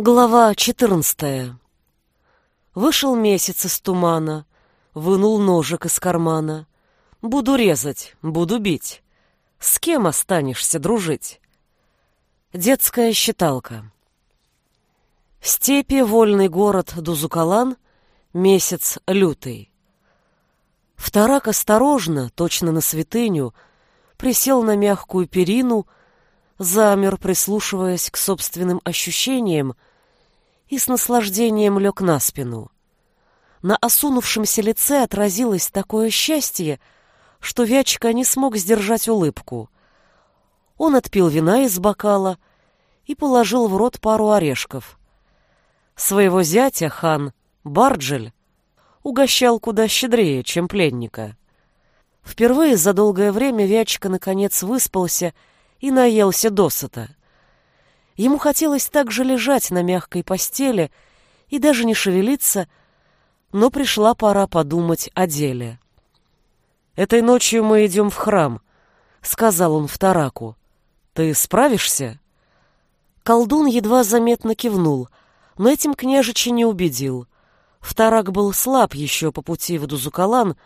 Глава четырнадцатая. Вышел месяц из тумана, вынул ножик из кармана. Буду резать, буду бить. С кем останешься дружить? Детская считалка. Степи, вольный город Дузукалан, месяц лютый. Вторак осторожно, точно на святыню, присел на мягкую перину, замер, прислушиваясь к собственным ощущениям, и с наслаждением лег на спину. На осунувшемся лице отразилось такое счастье, что Вячка не смог сдержать улыбку. Он отпил вина из бокала и положил в рот пару орешков. Своего зятя, хан, Барджель, угощал куда щедрее, чем пленника. Впервые за долгое время Вячка наконец выспался и наелся досыта. Ему хотелось также лежать на мягкой постели и даже не шевелиться, но пришла пора подумать о деле. «Этой ночью мы идем в храм», — сказал он Втораку. «Ты справишься?» Колдун едва заметно кивнул, но этим княжича не убедил. Вторак был слаб еще по пути в Дузукалан,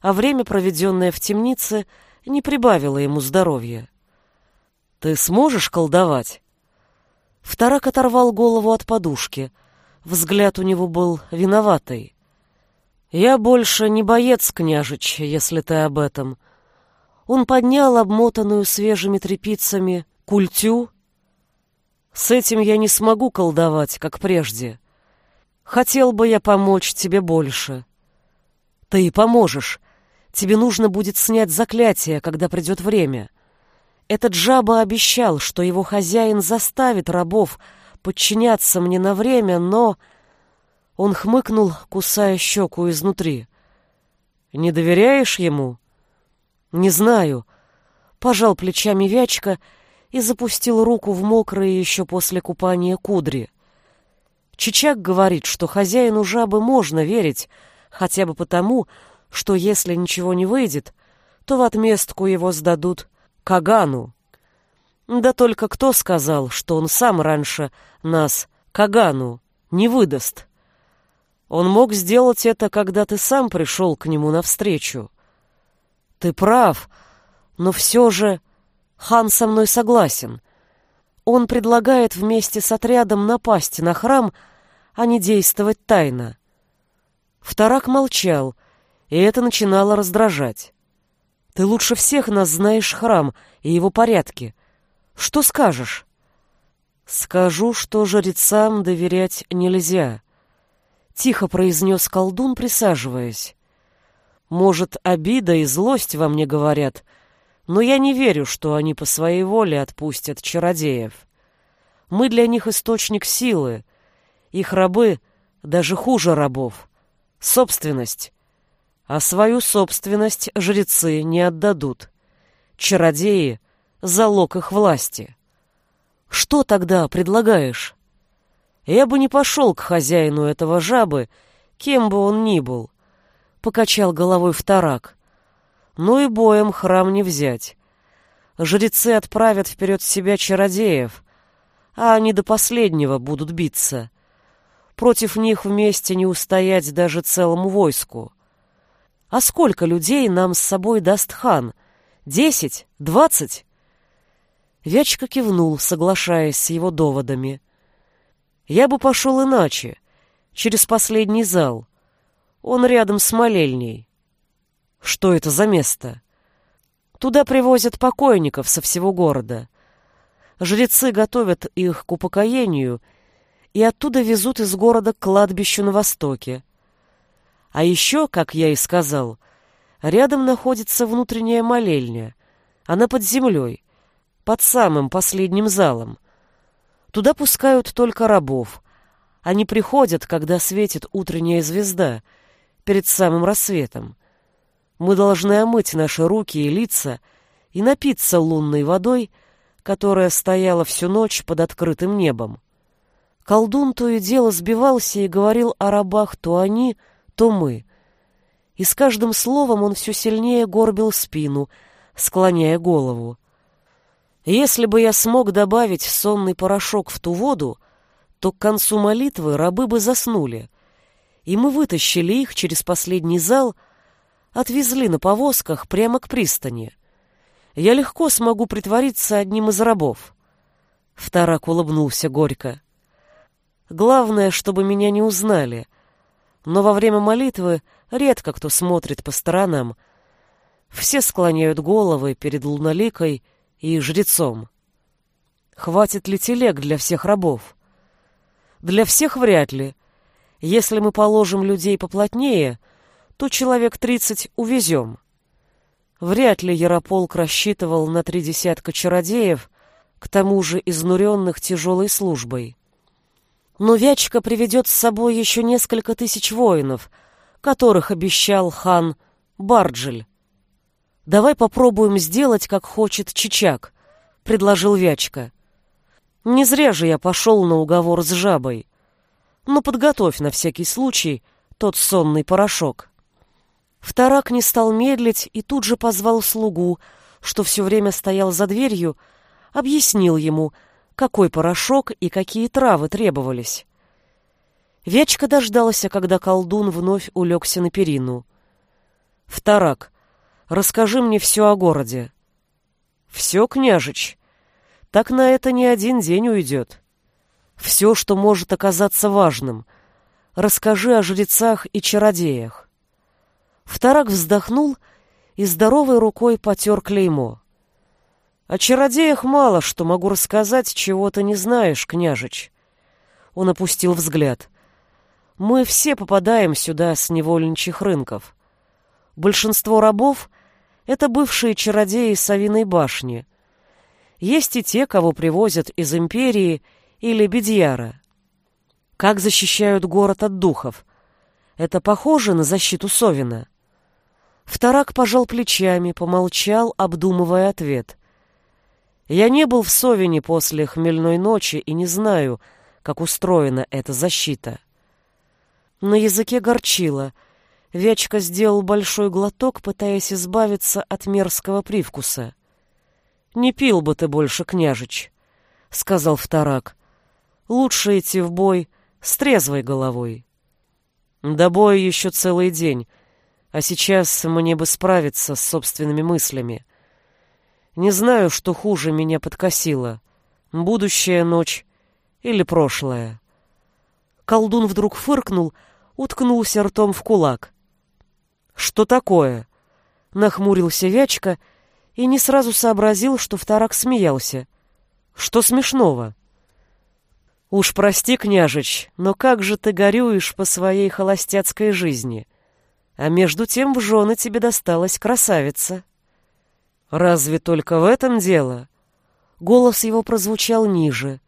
а время, проведенное в темнице, не прибавило ему здоровья. «Ты сможешь колдовать?» Вторак оторвал голову от подушки. Взгляд у него был виноватый. «Я больше не боец, княжич, если ты об этом». Он поднял обмотанную свежими тряпицами культю. «С этим я не смогу колдовать, как прежде. Хотел бы я помочь тебе больше». «Ты и поможешь. Тебе нужно будет снять заклятие, когда придет время. Этот жаба обещал, что его хозяин заставит рабов подчиняться мне на время, но... Он хмыкнул, кусая щеку изнутри. «Не доверяешь ему?» «Не знаю». Пожал плечами Вячка и запустил руку в мокрые еще после купания кудри. Чичак говорит, что хозяину жабы можно верить, хотя бы потому, что если ничего не выйдет, то в отместку его сдадут Кагану. Да только кто сказал, что он сам раньше нас, Кагану, не выдаст? Он мог сделать это, когда ты сам пришел к нему навстречу. Ты прав, но все же хан со мной согласен. Он предлагает вместе с отрядом напасть на храм, а не действовать тайно. Вторак молчал, и это начинало раздражать. Ты лучше всех нас знаешь храм и его порядки. Что скажешь? Скажу, что жрецам доверять нельзя. Тихо произнес колдун, присаживаясь. Может, обида и злость во мне говорят, но я не верю, что они по своей воле отпустят чародеев. Мы для них источник силы. Их рабы даже хуже рабов. Собственность а свою собственность жрецы не отдадут. Чародеи — залог их власти. Что тогда предлагаешь? Я бы не пошел к хозяину этого жабы, кем бы он ни был, — покачал головой вторак. Ну и боем храм не взять. Жрецы отправят вперед себя чародеев, а они до последнего будут биться. Против них вместе не устоять даже целому войску. А сколько людей нам с собой даст хан? Десять? Двадцать?» Вячка кивнул, соглашаясь с его доводами. «Я бы пошел иначе, через последний зал. Он рядом с молельней». «Что это за место?» «Туда привозят покойников со всего города. Жрецы готовят их к упокоению и оттуда везут из города к кладбищу на востоке. А еще, как я и сказал, рядом находится внутренняя молельня. Она под землей, под самым последним залом. Туда пускают только рабов. Они приходят, когда светит утренняя звезда, перед самым рассветом. Мы должны омыть наши руки и лица и напиться лунной водой, которая стояла всю ночь под открытым небом. Колдун то и дело сбивался и говорил о рабах то они, то мы. И с каждым словом он все сильнее горбил спину, склоняя голову. Если бы я смог добавить сонный порошок в ту воду, то к концу молитвы рабы бы заснули, и мы вытащили их через последний зал, отвезли на повозках прямо к пристани. Я легко смогу притвориться одним из рабов. Вторак улыбнулся горько. Главное, чтобы меня не узнали. Но во время молитвы редко кто смотрит по сторонам. Все склоняют головы перед луноликой и жрецом. Хватит ли телег для всех рабов? Для всех вряд ли. Если мы положим людей поплотнее, то человек тридцать увезем. Вряд ли Ярополк рассчитывал на три десятка чародеев, к тому же изнуренных тяжелой службой. Но Вячка приведет с собой еще несколько тысяч воинов, которых обещал хан Барджель. «Давай попробуем сделать, как хочет Чичак», — предложил Вячка. «Не зря же я пошел на уговор с жабой. Но подготовь на всякий случай тот сонный порошок». Вторак не стал медлить и тут же позвал слугу, что все время стоял за дверью, объяснил ему — какой порошок и какие травы требовались. Вечка дождался, когда колдун вновь улегся на перину. «Вторак, расскажи мне все о городе». «Все, княжич. Так на это не один день уйдет. Все, что может оказаться важным. Расскажи о жрецах и чародеях». Вторак вздохнул и здоровой рукой потер клеймо. О чародеях мало что могу рассказать, чего ты не знаешь, княжич. Он опустил взгляд. Мы все попадаем сюда с невольничьих рынков. Большинство рабов — это бывшие чародеи Савиной башни. Есть и те, кого привозят из империи или Бедьяра. Как защищают город от духов? Это похоже на защиту Совина? Вторак пожал плечами, помолчал, обдумывая ответ — я не был в Совине после хмельной ночи и не знаю, как устроена эта защита. На языке горчило. Вячка сделал большой глоток, пытаясь избавиться от мерзкого привкуса. «Не пил бы ты больше, княжич», — сказал вторак. «Лучше идти в бой с трезвой головой». «До боя еще целый день, а сейчас мне бы справиться с собственными мыслями». Не знаю, что хуже меня подкосило. Будущая ночь или прошлое. Колдун вдруг фыркнул, уткнулся ртом в кулак. «Что такое?» Нахмурился Вячка и не сразу сообразил, что вторак смеялся. «Что смешного?» «Уж прости, княжич, но как же ты горюешь по своей холостяцкой жизни? А между тем в жены тебе досталась красавица». Разве только в этом дело? Голос его прозвучал ниже.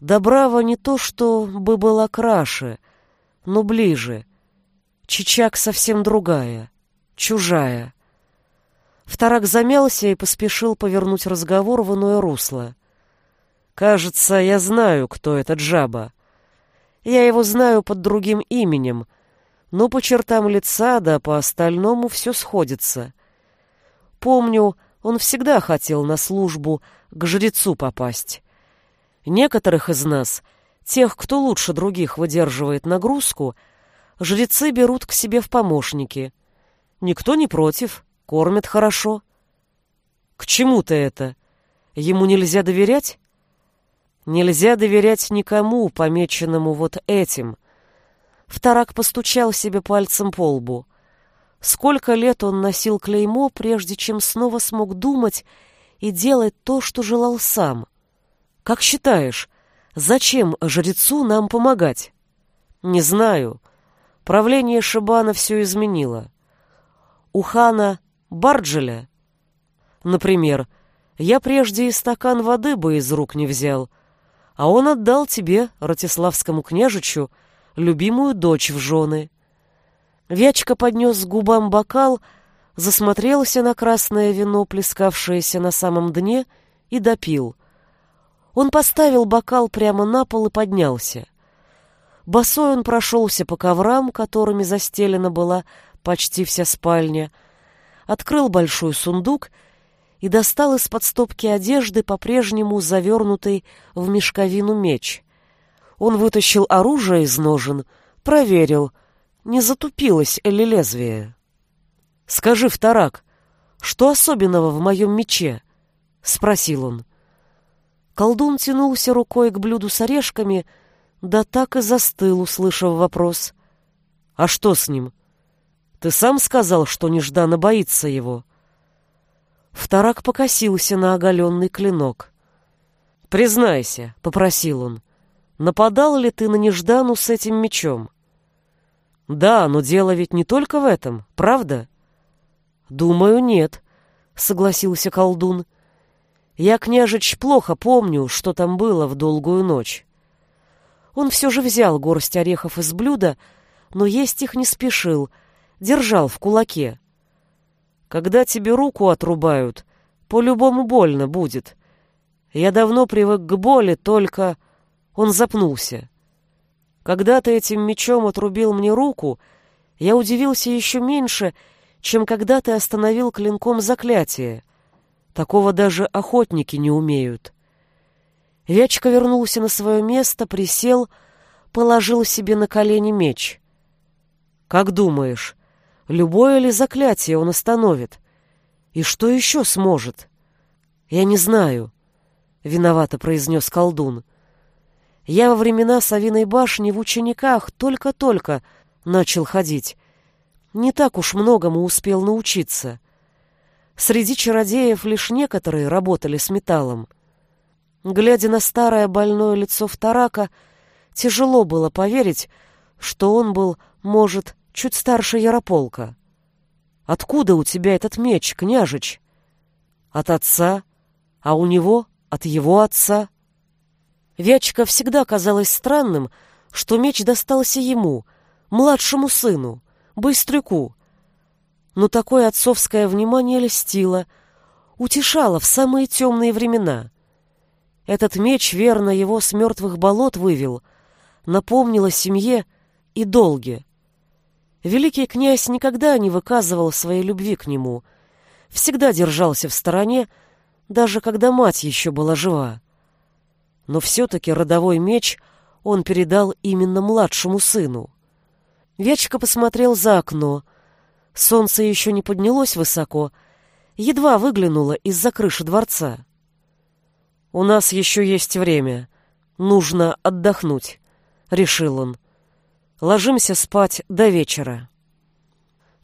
Добрава не то, что бы была краше, но ближе. Чичак совсем другая, чужая. Вторак замялся и поспешил повернуть разговор в иное русло. «Кажется, я знаю, кто этот жаба. Я его знаю под другим именем, но по чертам лица да по остальному все сходится. Помню, он всегда хотел на службу к жрецу попасть. Некоторых из нас, тех, кто лучше других выдерживает нагрузку, жрецы берут к себе в помощники. Никто не против, кормят хорошо. К чему ты это? Ему нельзя доверять? Нельзя доверять никому, помеченному вот этим. Вторак постучал себе пальцем по лбу. Сколько лет он носил клеймо, прежде чем снова смог думать и делать то, что желал сам. Как считаешь, зачем жрецу нам помогать? Не знаю. Правление Шибана все изменило. У хана Барджеля, например, я прежде и стакан воды бы из рук не взял, а он отдал тебе, Ратиславскому княжичу, любимую дочь в жены. Вячка поднес к губам бокал, засмотрелся на красное вино, плескавшееся на самом дне, и допил. Он поставил бокал прямо на пол и поднялся. Босой он прошелся по коврам, которыми застелена была почти вся спальня, открыл большой сундук и достал из-под стопки одежды по-прежнему завернутый в мешковину меч. Он вытащил оружие из ножен, проверил, не затупилось ли лезвие. «Скажи, вторак, что особенного в моем мече?» — спросил он. Колдун тянулся рукой к блюду с орешками, да так и застыл, услышав вопрос. «А что с ним? Ты сам сказал, что нежданно боится его». Вторак покосился на оголенный клинок. «Признайся», — попросил он, — «нападал ли ты на Неждану с этим мечом?» «Да, но дело ведь не только в этом, правда?» «Думаю, нет», — согласился колдун. «Я, княжич, плохо помню, что там было в долгую ночь». Он все же взял горсть орехов из блюда, но есть их не спешил, держал в кулаке. Когда тебе руку отрубают, по-любому больно будет. Я давно привык к боли, только...» Он запнулся. «Когда ты этим мечом отрубил мне руку, я удивился еще меньше, чем когда ты остановил клинком заклятие. Такого даже охотники не умеют». Вячка вернулся на свое место, присел, положил себе на колени меч. «Как думаешь, Любое ли заклятие он остановит? И что еще сможет? Я не знаю, — виновато произнес колдун. Я во времена Савиной башни в учениках только-только начал ходить. Не так уж многому успел научиться. Среди чародеев лишь некоторые работали с металлом. Глядя на старое больное лицо Вторака, тяжело было поверить, что он был, может, чуть старше Ярополка. «Откуда у тебя этот меч, княжич?» «От отца, а у него от его отца». Вячка всегда казалось странным, что меч достался ему, младшему сыну, Быстрюку. Но такое отцовское внимание льстило, утешало в самые темные времена. Этот меч верно его с мертвых болот вывел, напомнил о семье и долге. Великий князь никогда не выказывал своей любви к нему, всегда держался в стороне, даже когда мать еще была жива. Но все-таки родовой меч он передал именно младшему сыну. Вячка посмотрел за окно. Солнце еще не поднялось высоко, едва выглянуло из-за крыши дворца. «У нас еще есть время. Нужно отдохнуть», — решил он. Ложимся спать до вечера.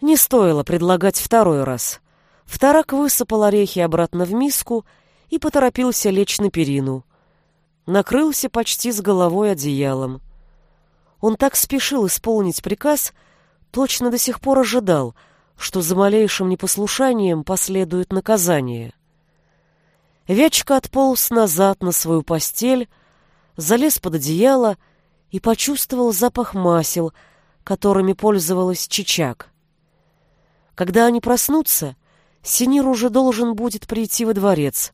Не стоило предлагать второй раз. Вторак высыпал орехи обратно в миску и поторопился лечь на перину. Накрылся почти с головой одеялом. Он так спешил исполнить приказ, точно до сих пор ожидал, что за малейшим непослушанием последует наказание. Вячка отполз назад на свою постель, залез под одеяло и почувствовал запах масел, которыми пользовалась Чичак. Когда они проснутся, Синир уже должен будет прийти во дворец.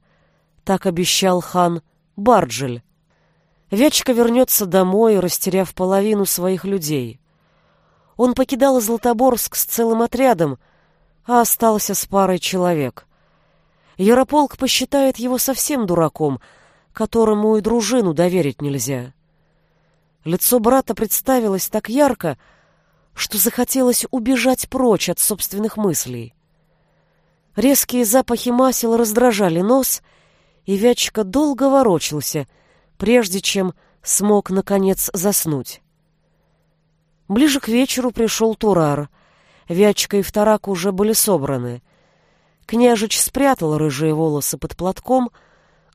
Так обещал хан Барджель. Вячка вернется домой, растеряв половину своих людей. Он покидал Златоборск с целым отрядом, а остался с парой человек. Ярополк посчитает его совсем дураком, которому и дружину доверить нельзя. Лицо брата представилось так ярко, что захотелось убежать прочь от собственных мыслей. Резкие запахи масел раздражали нос, и Вячка долго ворочался, прежде чем смог, наконец, заснуть. Ближе к вечеру пришел Турар. Вячка и Вторак уже были собраны. Княжич спрятал рыжие волосы под платком,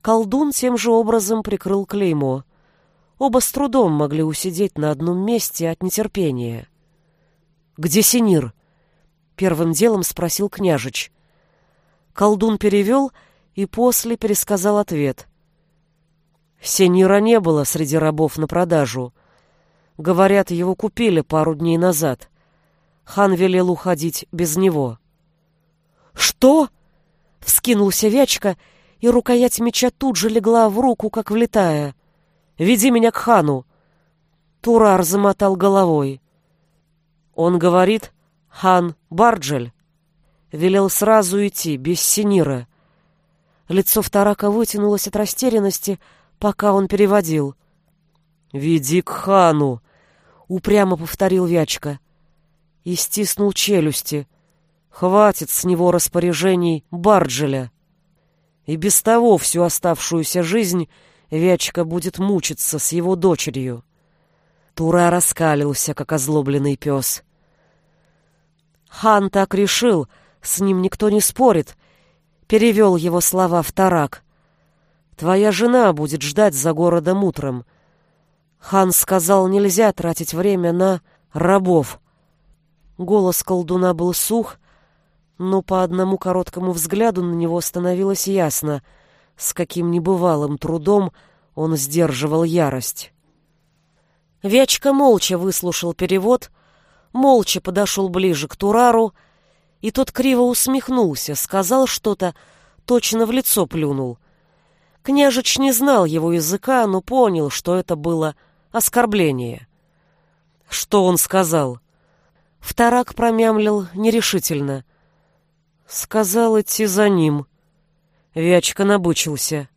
колдун тем же образом прикрыл клеймо — Оба с трудом могли усидеть на одном месте от нетерпения. «Где Синир?» — первым делом спросил княжич. Колдун перевел и после пересказал ответ. Синира не было среди рабов на продажу. Говорят, его купили пару дней назад. Хан велел уходить без него. «Что?» — вскинулся Вячка, и рукоять меча тут же легла в руку, как влетая. Веди меня к хану!» Турар замотал головой. Он говорит, хан Барджель. Велел сразу идти, без синира. Лицо Вторака вытянулось от растерянности, пока он переводил. «Веди к хану!» — упрямо повторил Вячка. И стиснул челюсти. Хватит с него распоряжений Барджеля. И без того всю оставшуюся жизнь Вячка будет мучиться с его дочерью. Тура раскалился, как озлобленный пес. Хан так решил, с ним никто не спорит, перевел его слова в тарак. Твоя жена будет ждать за городом утром. Хан сказал, нельзя тратить время на рабов. Голос колдуна был сух, но по одному короткому взгляду на него становилось ясно, с каким небывалым трудом он сдерживал ярость. Вячка молча выслушал перевод, молча подошел ближе к Турару, и тот криво усмехнулся, сказал что-то, точно в лицо плюнул. Княжич не знал его языка, но понял, что это было оскорбление. Что он сказал? Вторак промямлил нерешительно. Сказал идти за ним. Вячка набучился.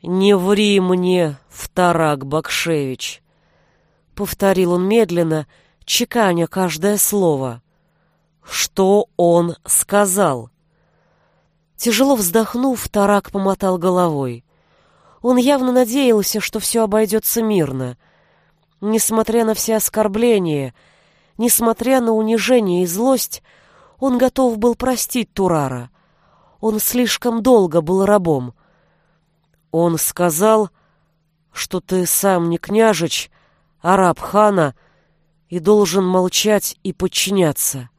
«Не ври мне, Вторак Бакшевич!» Повторил он медленно, чеканя каждое слово. «Что он сказал?» Тяжело вздохнув, Тарак помотал головой. Он явно надеялся, что все обойдется мирно. Несмотря на все оскорбления, несмотря на унижение и злость, он готов был простить Турара. Он слишком долго был рабом. Он сказал, что ты сам не княжич, а раб хана, и должен молчать и подчиняться.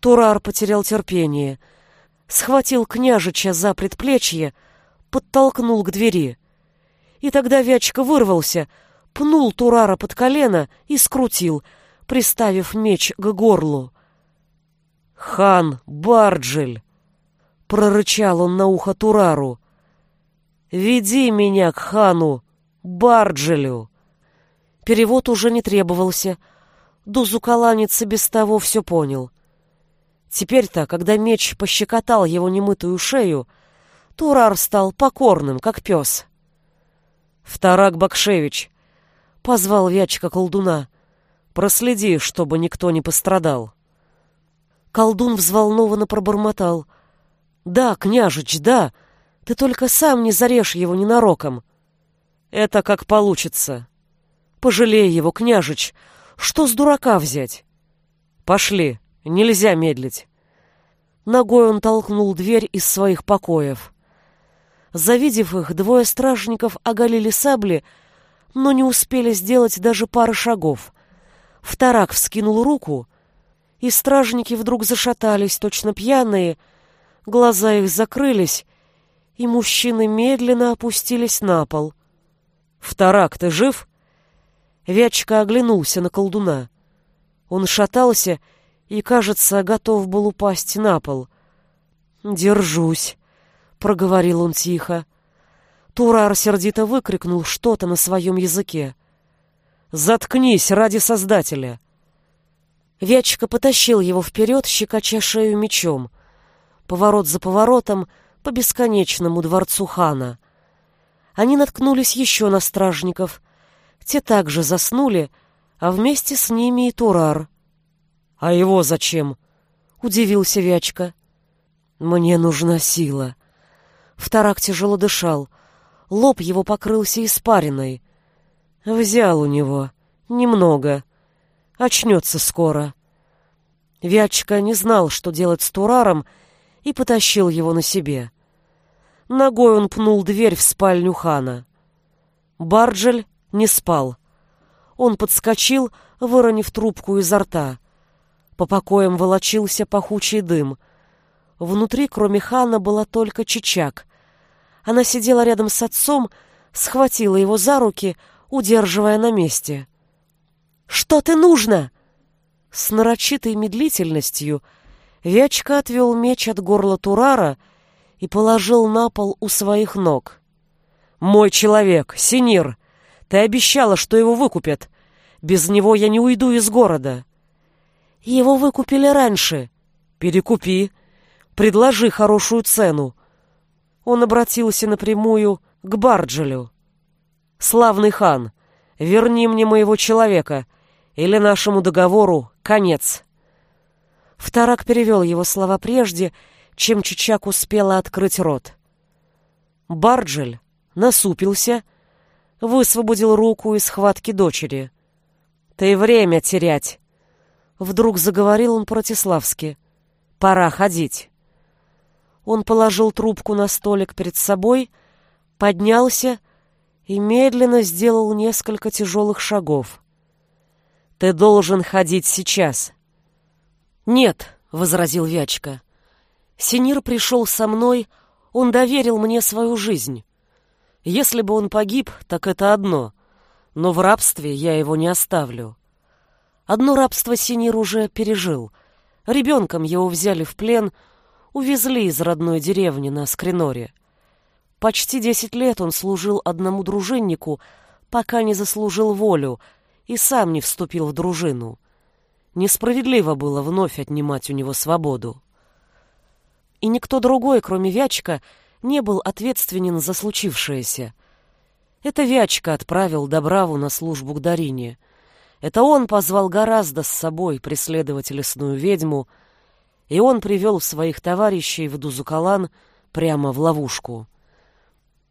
Турар потерял терпение — схватил княжича за предплечье, подтолкнул к двери. И тогда Вячка вырвался, пнул Турара под колено и скрутил, приставив меч к горлу. «Хан Барджель!» — прорычал он на ухо Турару. «Веди меня к хану Барджелю!» Перевод уже не требовался. Дузукаланец без того все понял. Теперь-то, когда меч пощекотал его немытую шею, Турар стал покорным, как пес. «Вторак Бакшевич!» — позвал Вячка колдуна. «Проследи, чтобы никто не пострадал». Колдун взволнованно пробормотал. «Да, княжич, да! Ты только сам не зарежь его ненароком!» «Это как получится!» «Пожалей его, княжич! Что с дурака взять?» «Пошли!» Нельзя медлить. Ногой он толкнул дверь из своих покоев. Завидев их, двое стражников оголили сабли, но не успели сделать даже пары шагов. Вторак вскинул руку, и стражники вдруг зашатались, точно пьяные, глаза их закрылись, и мужчины медленно опустились на пол. «Вторак, ты жив?» Вячка оглянулся на колдуна. Он шатался и, кажется, готов был упасть на пол. «Держусь», — проговорил он тихо. Турар сердито выкрикнул что-то на своем языке. «Заткнись ради Создателя!» Вячка потащил его вперед, щекоча шею мечом. Поворот за поворотом по бесконечному дворцу хана. Они наткнулись еще на стражников. Те также заснули, а вместе с ними и Турар — «А его зачем?» — удивился Вячка. «Мне нужна сила». Вторак тяжело дышал. Лоб его покрылся испариной. Взял у него. Немного. Очнется скоро. Вячка не знал, что делать с Тураром, и потащил его на себе. Ногой он пнул дверь в спальню хана. Барджель не спал. Он подскочил, выронив трубку изо рта. По покоям волочился пахучий дым. Внутри, кроме хана, была только Чичак. Она сидела рядом с отцом, схватила его за руки, удерживая на месте. «Что ты нужно?» С нарочитой медлительностью Вячка отвел меч от горла Турара и положил на пол у своих ног. «Мой человек, Синир, ты обещала, что его выкупят. Без него я не уйду из города». Его выкупили раньше. Перекупи. Предложи хорошую цену. Он обратился напрямую к Барджелю. Славный хан, верни мне моего человека, или нашему договору конец. Вторак перевел его слова прежде, чем Чичак успела открыть рот. Барджель насупился, высвободил руку из схватки дочери. «Ты время терять!» Вдруг заговорил он протиславски. «Пора ходить». Он положил трубку на столик перед собой, поднялся и медленно сделал несколько тяжелых шагов. «Ты должен ходить сейчас». «Нет», — возразил Вячка. «Синир пришел со мной, он доверил мне свою жизнь. Если бы он погиб, так это одно, но в рабстве я его не оставлю. Одно рабство Синир уже пережил. Ребенком его взяли в плен — увезли из родной деревни на Скриноре. Почти десять лет он служил одному дружиннику, пока не заслужил волю и сам не вступил в дружину. Несправедливо было вновь отнимать у него свободу. И никто другой, кроме Вячка, не был ответственен за случившееся. Это Вячка отправил Добраву на службу к Дарине. Это он позвал гораздо с собой преследовать лесную ведьму — и он привел своих товарищей в Дузукалан прямо в ловушку.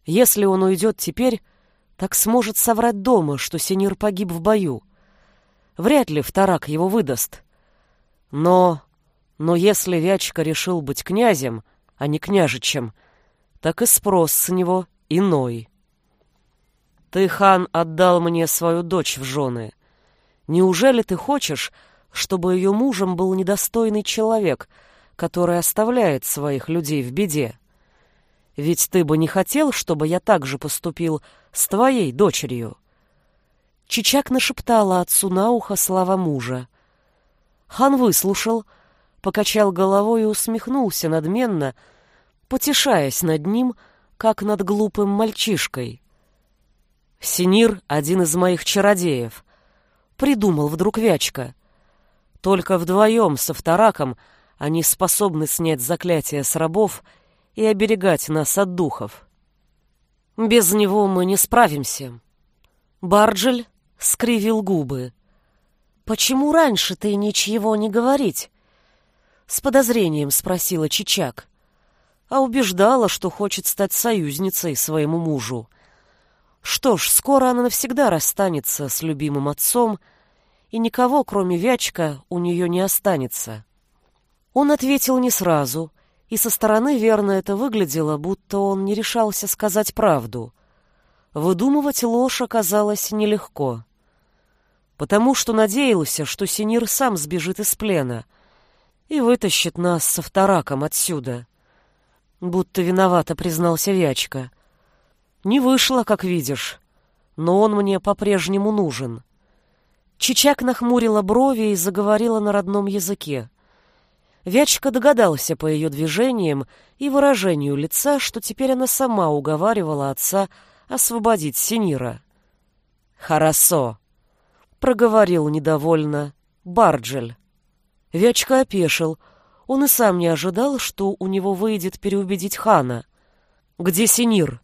Если он уйдет теперь, так сможет соврать дома, что Синир погиб в бою. Вряд ли вторак его выдаст. Но... но если Вячка решил быть князем, а не княжичем, так и спрос с него иной. Ты, хан, отдал мне свою дочь в жены. Неужели ты хочешь, чтобы ее мужем был недостойный человек, который оставляет своих людей в беде. Ведь ты бы не хотел, чтобы я так же поступил с твоей дочерью. Чичак нашептала отцу на ухо слова мужа. Хан выслушал, покачал головой и усмехнулся надменно, потешаясь над ним, как над глупым мальчишкой. «Синир — один из моих чародеев», — придумал вдруг Вячка — только вдвоем со втораком они способны снять заклятие с рабов и оберегать нас от духов. Без него мы не справимся. Барджель скривил губы. «Почему раньше ты ничего не говорить?» С подозрением спросила Чичак. А убеждала, что хочет стать союзницей своему мужу. Что ж, скоро она навсегда расстанется с любимым отцом — и никого, кроме Вячка, у нее не останется. Он ответил не сразу, и со стороны верно это выглядело, будто он не решался сказать правду. Выдумывать ложь оказалось нелегко. Потому что надеялся, что Синир сам сбежит из плена и вытащит нас со втораком отсюда. Будто виновато признался Вячка. Не вышло, как видишь, но он мне по-прежнему нужен. Чичак нахмурила брови и заговорила на родном языке. Вячка догадался по ее движениям и выражению лица, что теперь она сама уговаривала отца освободить Синира. «Хорошо», — проговорил недовольно Барджель. Вячка опешил. Он и сам не ожидал, что у него выйдет переубедить хана. «Где Синир?»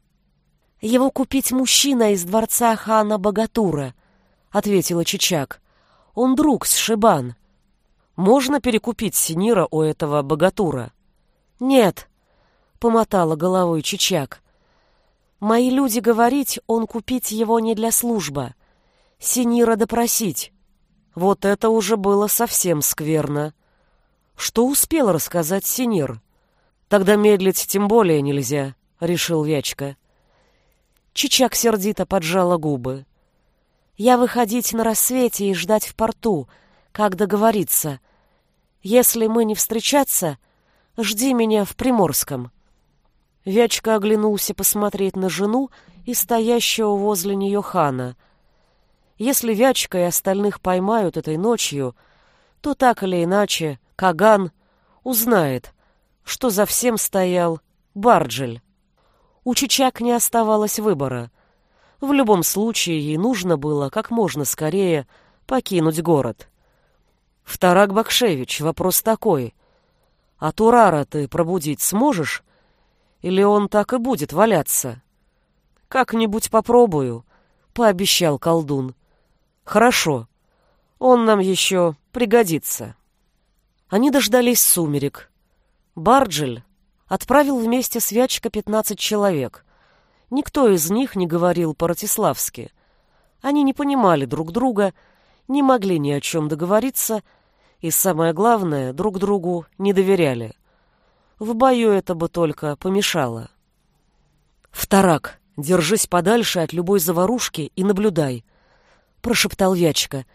«Его купить мужчина из дворца хана Богатура», — ответила Чичак. «Он друг с Шибан. Можно перекупить Синира у этого богатура?» «Нет», — помотала головой Чичак. «Мои люди говорить, он купить его не для службы. Синира допросить». Вот это уже было совсем скверно. Что успел рассказать Синир? Тогда медлить тем более нельзя, — решил Вячка. Чичак сердито поджала губы. Я выходить на рассвете и ждать в порту, как договориться. Если мы не встречаться, жди меня в Приморском». Вячка оглянулся посмотреть на жену и стоящего возле нее хана. Если Вячка и остальных поймают этой ночью, то так или иначе Каган узнает, что за всем стоял Барджель. У Чичак не оставалось выбора — в любом случае, ей нужно было как можно скорее покинуть город. Вторак Бакшевич, вопрос такой. А Турара ты пробудить сможешь? Или он так и будет валяться? Как-нибудь попробую, — пообещал колдун. «Хорошо. Он нам еще пригодится». Они дождались сумерек. Барджель отправил вместе с Вячка пятнадцать человек. Никто из них не говорил по-ратиславски. Они не понимали друг друга, не могли ни о чем договориться и, самое главное, друг другу не доверяли. В бою это бы только помешало. «Вторак, держись подальше от любой заварушки и наблюдай», — прошептал Вячка.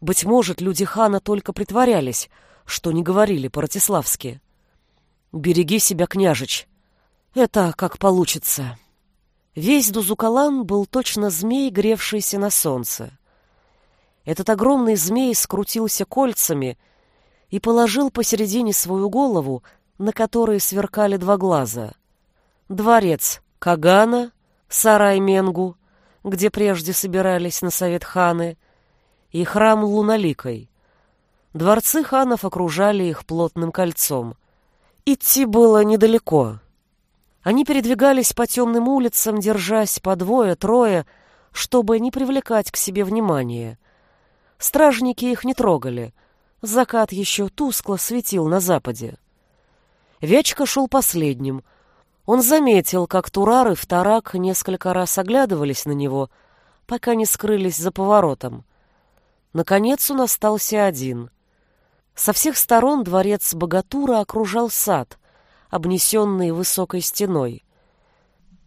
«Быть может, люди хана только притворялись, что не говорили по-ратиславски. Береги себя, княжич. Это как получится». Весь Дузукалан был точно змей, гревшийся на солнце. Этот огромный змей скрутился кольцами и положил посередине свою голову, на которой сверкали два глаза. Дворец Кагана, сарай Менгу, где прежде собирались на совет ханы, и храм Луналикой. Дворцы ханов окружали их плотным кольцом. Идти было недалеко. Они передвигались по темным улицам, держась по двое-трое, чтобы не привлекать к себе внимания. Стражники их не трогали. Закат еще тускло светил на западе. Вячка шел последним — он заметил, как Турар и Вторак несколько раз оглядывались на него, пока не скрылись за поворотом. Наконец он остался один. Со всех сторон дворец Богатура окружал сад, обнесенный высокой стеной.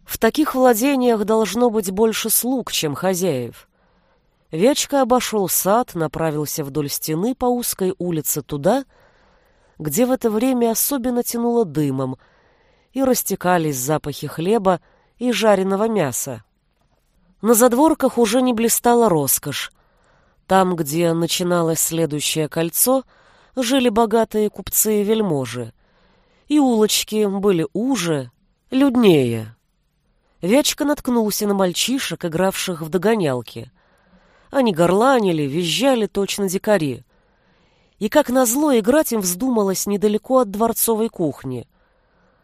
В таких владениях должно быть больше слуг, чем хозяев. Вячка обошел сад, направился вдоль стены по узкой улице туда, где в это время особенно тянуло дымом — и растекались запахи хлеба и жареного мяса. На задворках уже не блистала роскошь. Там, где начиналось следующее кольцо, жили богатые купцы и вельможи. И улочки были уже, люднее. Вячка наткнулся на мальчишек, игравших в догонялки. Они горланили, визжали точно дикари. И, как назло, играть им вздумалось недалеко от дворцовой кухни.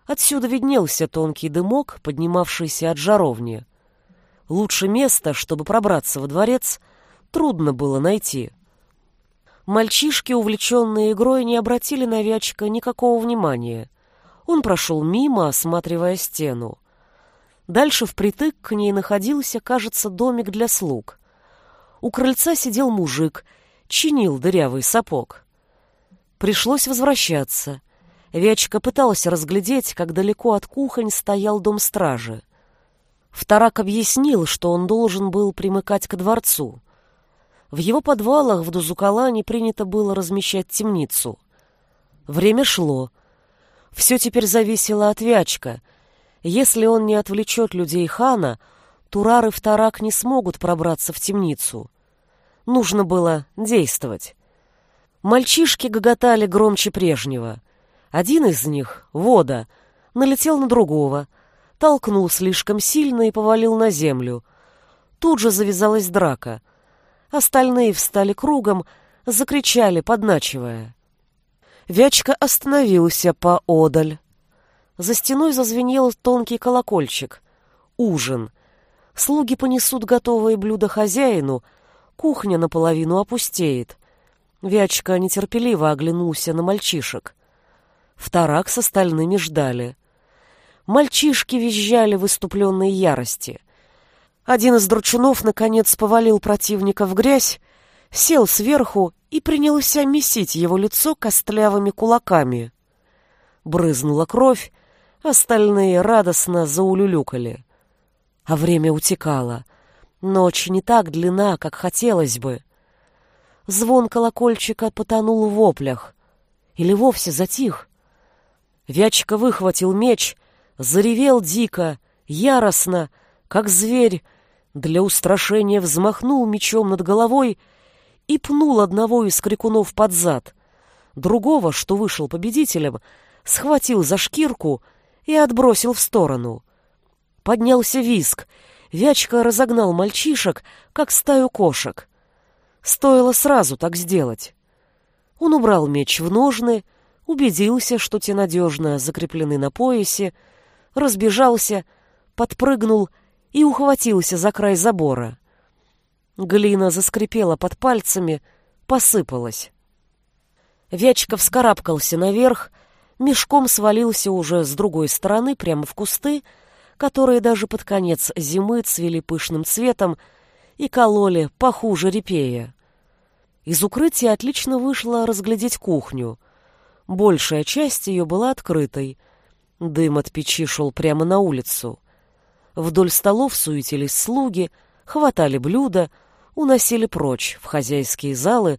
Отсюда виднелся тонкий дымок, поднимавшийся от жаровни. Лучше места, чтобы пробраться во дворец, трудно было найти. Мальчишки, увлеченные игрой, не обратили на Вячка никакого внимания. Он прошел мимо, осматривая стену. Дальше впритык к ней находился, кажется, домик для слуг. У крыльца сидел мужик, чинил дырявый сапог. Пришлось возвращаться. Вячка пытался разглядеть, как далеко от кухонь стоял дом стражи. Вторак объяснил, что он должен был примыкать к дворцу. В его подвалах в Дузукалане принято было размещать темницу. Время шло. Все теперь зависело от Вячка. Если он не отвлечет людей хана, Турар и Вторак не смогут пробраться в темницу. Нужно было действовать. Мальчишки гоготали громче прежнего — один из них, Вода, налетел на другого, толкнул слишком сильно и повалил на землю. Тут же завязалась драка. Остальные встали кругом, закричали, подначивая. Вячка остановился поодаль. За стеной зазвенел тонкий колокольчик. Ужин. Слуги понесут готовые блюда хозяину, кухня наполовину опустеет. Вячка нетерпеливо оглянулся на мальчишек. Вторак с остальными ждали. Мальчишки визжали в выступленной ярости. Один из дручунов, наконец, повалил противника в грязь, сел сверху и принялся месить его лицо костлявыми кулаками. Брызнула кровь, остальные радостно заулюлюкали. А время утекало. Ночь не так длина, как хотелось бы. Звон колокольчика потонул в воплях. Или вовсе затих. Вячка выхватил меч, заревел дико, яростно, как зверь, для устрашения взмахнул мечом над головой и пнул одного из крикунов под зад. Другого, что вышел победителем, схватил за шкирку и отбросил в сторону. Поднялся виск. Вячка разогнал мальчишек, как стаю кошек. Стоило сразу так сделать. Он убрал меч в ножны, убедился, что те надежно закреплены на поясе, разбежался, подпрыгнул и ухватился за край забора. Глина заскрипела под пальцами, посыпалась. Вячка вскарабкался наверх, мешком свалился уже с другой стороны прямо в кусты, которые даже под конец зимы цвели пышным цветом и кололи похуже репея. Из укрытия отлично вышло разглядеть кухню. Большая часть ее была открытой. Дым от печи шел прямо на улицу. Вдоль столов суетились слуги, хватали блюда, уносили прочь в хозяйские залы,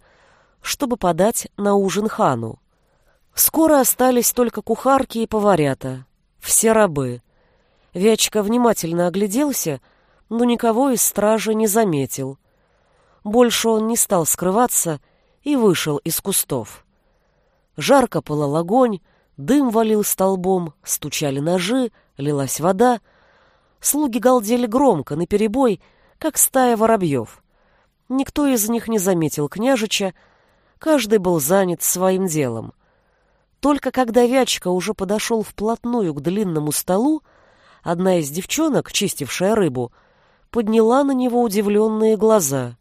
чтобы подать на ужин хану. Скоро остались только кухарки и поварята, все рабы. Вячка внимательно огляделся, но никого из стражи не заметил. Больше он не стал скрываться и вышел из кустов. Жарко пылал огонь, дым валил столбом, стучали ножи, лилась вода. Слуги галдели громко, наперебой, как стая воробьев. Никто из них не заметил княжича, Каждый был занят своим делом. Только когда Вячка уже подошел вплотную к длинному столу, одна из девчонок, чистившая рыбу, подняла на него удивленные глаза.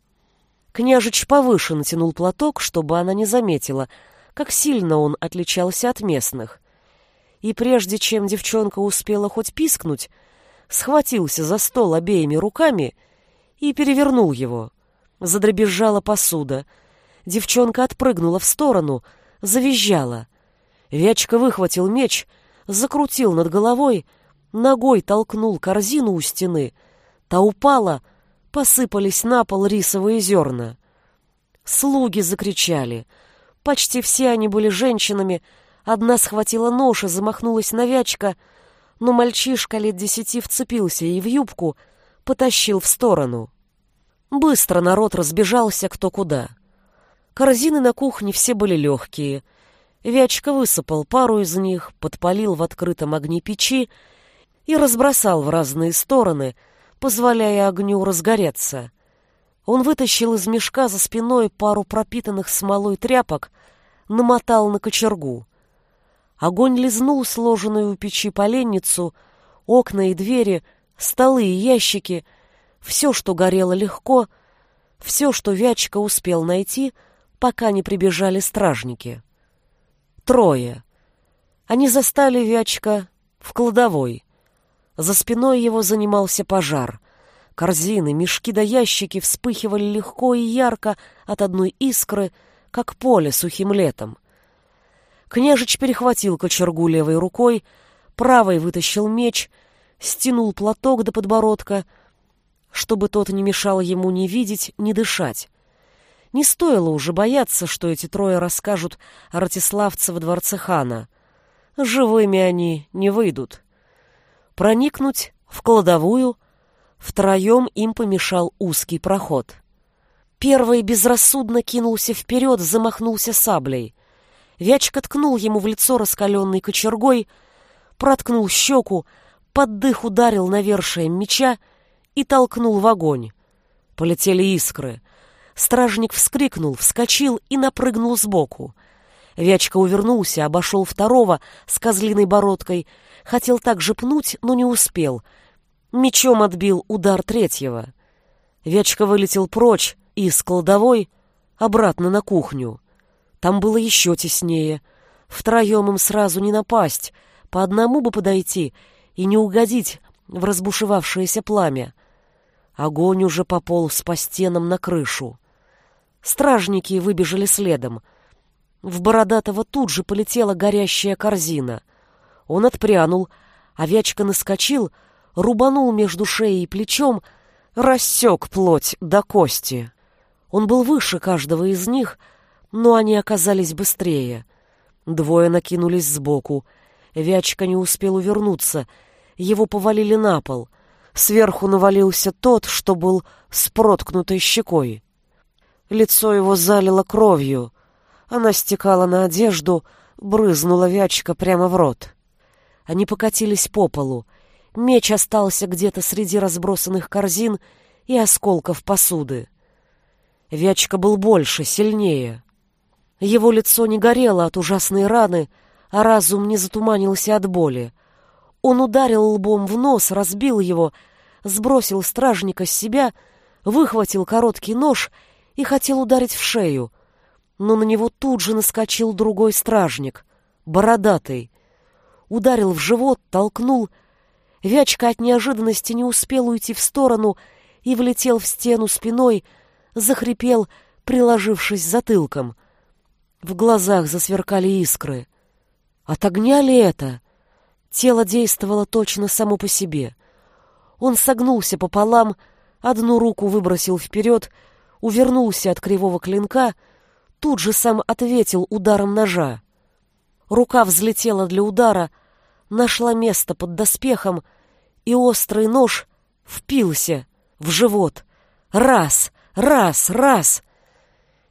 Княжич повыше натянул платок, чтобы она не заметила, как сильно он отличался от местных. И прежде чем девчонка успела хоть пискнуть, схватился за стол обеими руками и перевернул его. Задребезжала посуда — Девчонка отпрыгнула в сторону, завизжала. Вячка выхватил меч, закрутил над головой, ногой толкнул корзину у стены. Та упала, посыпались на пол рисовые зерна. Слуги закричали. Почти все они были женщинами. Одна схватила нож и замахнулась на Вячка, но мальчишка лет десяти вцепился ей в юбку, потащил в сторону. Быстро народ разбежался кто куда. Корзины на кухне все были легкие. Вячка высыпал пару из них, подпалил в открытом огне печи и разбросал в разные стороны, позволяя огню разгореться. Он вытащил из мешка за спиной пару пропитанных смолой тряпок, намотал на кочергу. Огонь лизнул сложенную у печи поленницу, окна и двери, столы и ящики, все, что горело легко, все, что Вячка успел найти — пока не прибежали стражники. Трое. Они застали Вячка в кладовой. За спиной его занимался пожар. Корзины, мешки да ящики вспыхивали легко и ярко от одной искры, как поле сухим летом. Княжич перехватил кочергу левой рукой, правой вытащил меч, стянул платок до подбородка, чтобы тот не мешал ему ни видеть, ни дышать. Не стоило уже бояться, что эти трое расскажут о во дворце хана. Живыми они не выйдут. Проникнуть в кладовую втроем им помешал узкий проход. Первый безрассудно кинулся вперед, замахнулся саблей. Вячка ткнул ему в лицо раскаленной кочергой, проткнул щеку, под дых ударил навершием меча и толкнул в огонь. Полетели искры. Стражник вскрикнул, вскочил и напрыгнул сбоку. Вячка увернулся, обошел второго с козлиной бородкой, хотел так же пнуть, но не успел. Мечом отбил удар третьего. Вячка вылетел прочь из кладовой обратно на кухню. Там было еще теснее. Втроем им сразу не напасть, по одному бы подойти и не угодить в разбушевавшееся пламя. Огонь уже пополз по стенам на крышу. Стражники выбежали следом. В Бородатого тут же полетела горящая корзина. Он отпрянул, а Вячка наскочил, рубанул между шеей и плечом, рассек плоть до кости. Он был выше каждого из них, но они оказались быстрее. Двое накинулись сбоку. Вячка не успел увернуться. Его повалили на пол. Сверху навалился тот, что был с проткнутой щекой. Лицо его залило кровью. Она стекала на одежду, брызнула вячка прямо в рот. Они покатились по полу. Меч остался где-то среди разбросанных корзин и осколков посуды. Вячка был больше, сильнее. Его лицо не горело от ужасной раны, а разум не затуманился от боли. Он ударил лбом в нос, разбил его, сбросил стражника с себя, выхватил короткий нож и хотел ударить в шею, но на него тут же наскочил другой стражник, бородатый. Ударил в живот, толкнул. Вячка от неожиданности не успел уйти в сторону и влетел в стену спиной, захрипел, приложившись затылком. В глазах засверкали искры. От огня ли это? Тело действовало точно само по себе. Он согнулся пополам, одну руку выбросил вперед, увернулся от кривого клинка, тут же сам ответил ударом ножа. Рука взлетела для удара, нашла место под доспехом, и острый нож впился в живот. Раз, раз, раз!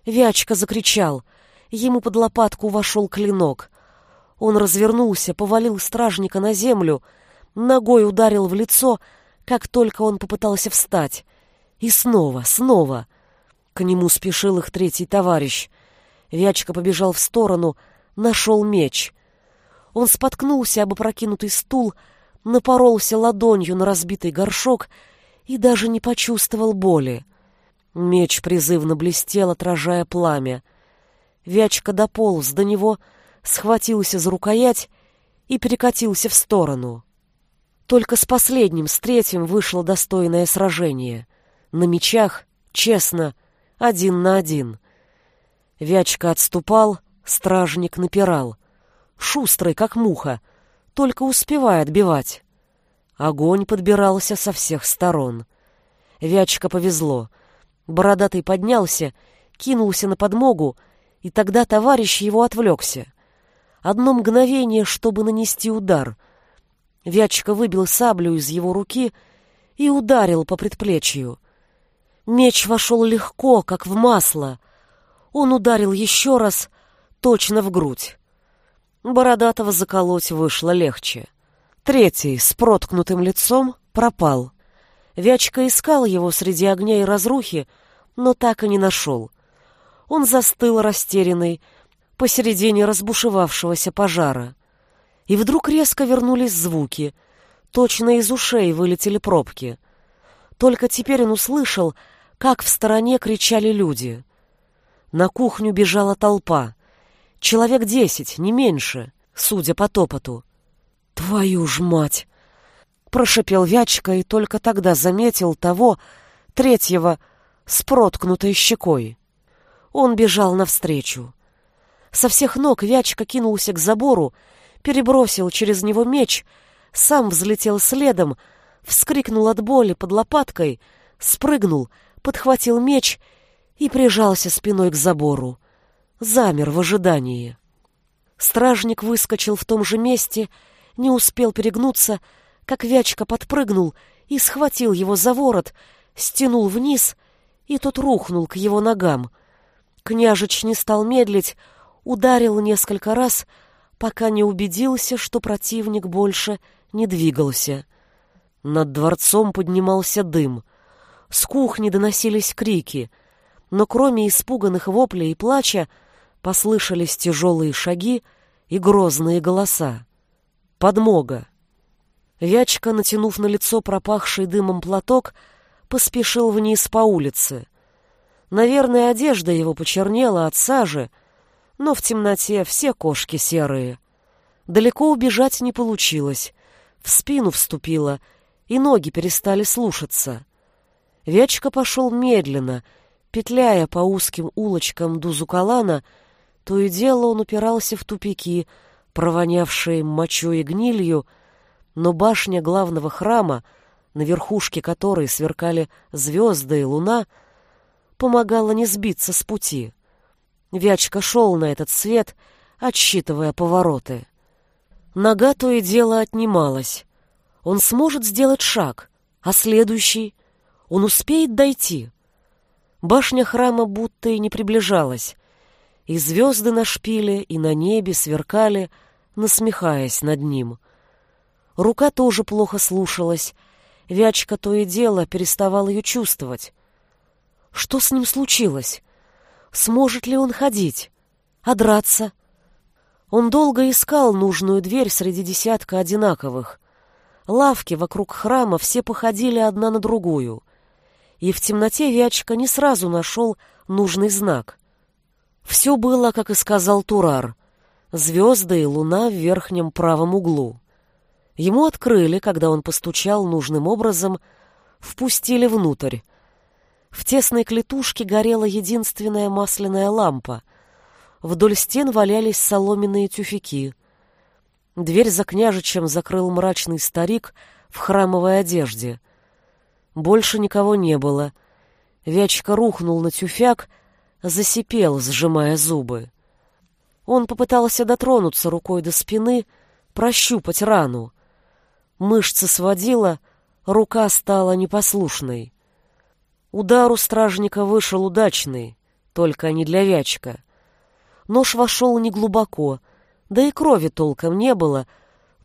Вячка закричал. Ему под лопатку вошел клинок. Он развернулся, повалил стражника на землю, ногой ударил в лицо, как только он попытался встать. И снова, снова. К нему спешил их третий товарищ. Вячка побежал в сторону, нашел меч. Он споткнулся об опрокинутый стул, напоролся ладонью на разбитый горшок и даже не почувствовал боли. Меч призывно блестел, отражая пламя. Вячка дополз до него, схватился за рукоять и перекатился в сторону. Только с последним, с третьим вышло достойное сражение. На мечах, честно, один на один. Вячка отступал, стражник напирал. Шустрый, как муха, только успевая отбивать. Огонь подбирался со всех сторон. Вячка повезло. Бородатый поднялся, кинулся на подмогу, и тогда товарищ его отвлекся. Одно мгновение, чтобы нанести удар — Вячка выбил саблю из его руки и ударил по предплечью. Меч вошел легко, как в масло. Он ударил еще раз, точно в грудь. Бородатого заколоть вышло легче. Третий, с проткнутым лицом, пропал. Вячка искал его среди огня и разрухи, но так и не нашел. Он застыл растерянный посередине разбушевавшегося пожара. И вдруг резко вернулись звуки. Точно из ушей вылетели пробки. Только теперь он услышал, как в стороне кричали люди. На кухню бежала толпа. Человек десять, не меньше, судя по топоту. «Твою ж мать!» Прошипел Вячка и только тогда заметил того, третьего, с проткнутой щекой. Он бежал навстречу. Со всех ног Вячка кинулся к забору перебросил через него меч, сам взлетел следом, вскрикнул от боли под лопаткой, спрыгнул, подхватил меч и прижался спиной к забору. Замер в ожидании. Стражник выскочил в том же месте, не успел перегнуться, как Вячка подпрыгнул и схватил его за ворот, стянул вниз, и тот рухнул к его ногам. Княжич не стал медлить, ударил несколько раз — пока не убедился, что противник больше не двигался. Над дворцом поднимался дым. С кухни доносились крики, но кроме испуганных воплей и плача послышались тяжелые шаги и грозные голоса. Подмога. Вячка, натянув на лицо пропахший дымом платок, поспешил вниз по улице. Наверное, одежда его почернела от сажи, но в темноте все кошки серые. Далеко убежать не получилось. В спину вступила, и ноги перестали слушаться. Вячка пошел медленно, петляя по узким улочкам Дузукалана, то и дело он упирался в тупики, провонявшие мочой и гнилью, но башня главного храма, на верхушке которой сверкали звезды и луна, помогала не сбиться с пути. Вячка шел на этот свет, отсчитывая повороты. Нога то и дело отнималась. Он сможет сделать шаг, а следующий он успеет дойти. Башня храма будто и не приближалась, и звезды на шпиле и на небе сверкали, насмехаясь над ним. Рука тоже плохо слушалась, Вячка то и дело переставал ее чувствовать. Что с ним случилось? Сможет ли он ходить? А драться? Он долго искал нужную дверь среди десятка одинаковых. Лавки вокруг храма все походили одна на другую. и в темноте Вячка не сразу нашел нужный знак. Все было, как и сказал Турар, звезды и луна в верхнем правом углу. Ему открыли, когда он постучал нужным образом, впустили внутрь. В тесной клетушке горела единственная масляная лампа. Вдоль стен валялись соломенные тюфяки. Дверь за княжичем закрыл мрачный старик в храмовой одежде. Больше никого не было. Вячка рухнул на тюфяк, засипел, сжимая зубы. Он попытался дотронуться рукой до спины, прощупать рану. Мышцы сводила, рука стала непослушной. Удар у стражника вышел удачный, только не для Вячка. Нож вошел неглубоко, да и крови толком не было,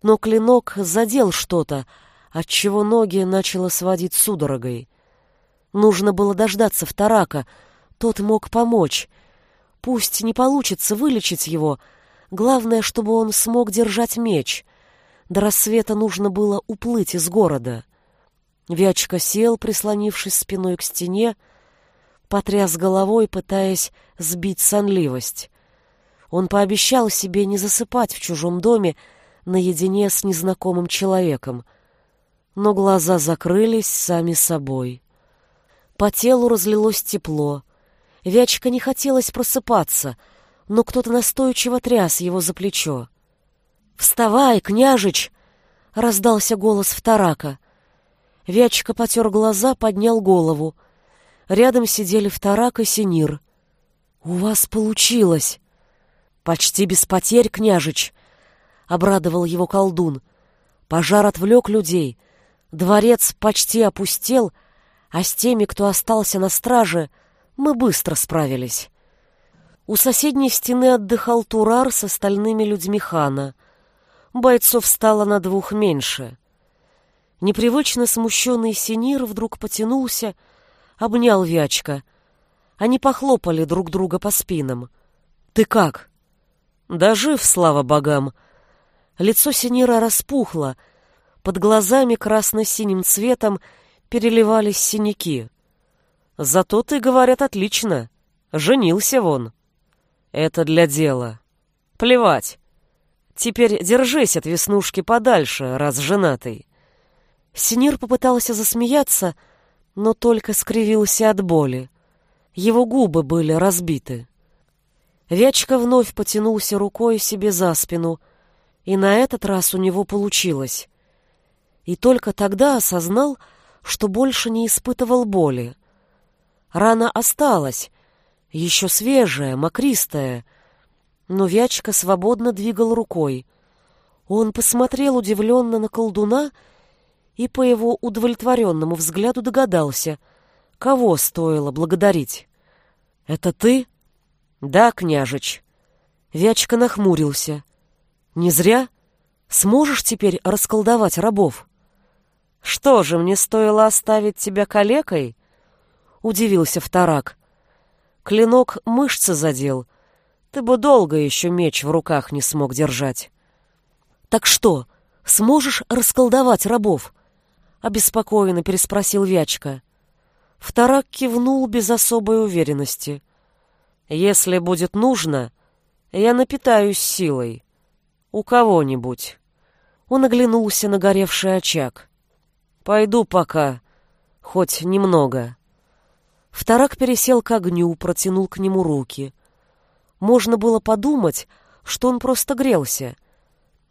но клинок задел что-то, отчего ноги начало сводить судорогой. Нужно было дождаться вторака, тот мог помочь. Пусть не получится вылечить его, главное, чтобы он смог держать меч. До рассвета нужно было уплыть из города. Вячка сел, прислонившись спиной к стене, потряс головой, пытаясь сбить сонливость. Он пообещал себе не засыпать в чужом доме наедине с незнакомым человеком — но глаза закрылись сами собой. По телу разлилось тепло. Вячка не хотелось просыпаться, но кто-то настойчиво тряс его за плечо. «Вставай, княжич!» — раздался голос вторака. Вячка потер глаза, поднял голову. Рядом сидели вторак и синир. «У вас получилось!» «Почти без потерь, княжич!» — обрадовал его колдун. «Пожар отвлек людей, Дворец почти опустел, а с теми, кто остался на страже, мы быстро справились. У соседней стены отдыхал Турар с остальными людьми хана. Бойцов стало на двух меньше. Непривычно смущенный Синир вдруг потянулся, обнял Вячка. Они похлопали друг друга по спинам. «Ты как?» «Да жив, слава богам!» Лицо Синира распухло, под глазами красно-синим цветом переливались синяки. Зато ты, говорят, отлично. Женился вон. Это для дела. Плевать. Теперь держись от веснушки подальше, раз женатый. Синир попытался засмеяться, но только скривился от боли. Его губы были разбиты. Вячка вновь потянулся рукой себе за спину, и на этот раз у него получилось и только тогда осознал, что больше не испытывал боли. Рана осталась, еще свежая, мокристая, но Вячка свободно двигал рукой. Он посмотрел удивленно на колдуна и по его удовлетворенному взгляду догадался, кого стоило благодарить. «Это ты?» «Да, княжич». Вячка нахмурился. «Не зря? Сможешь теперь расколдовать рабов?» «Что же, мне стоило оставить тебя калекой?» — удивился вторак. «Клинок мышцы задел. Ты бы долго еще меч в руках не смог держать». «Так что, сможешь расколдовать рабов?» — обеспокоенно переспросил Вячка. Вторак кивнул без особой уверенности. «Если будет нужно, я напитаюсь силой. У кого-нибудь». Он оглянулся на горевший очаг. Пойду пока, хоть немного. Вторак пересел к огню, протянул к нему руки. Можно было подумать, что он просто грелся.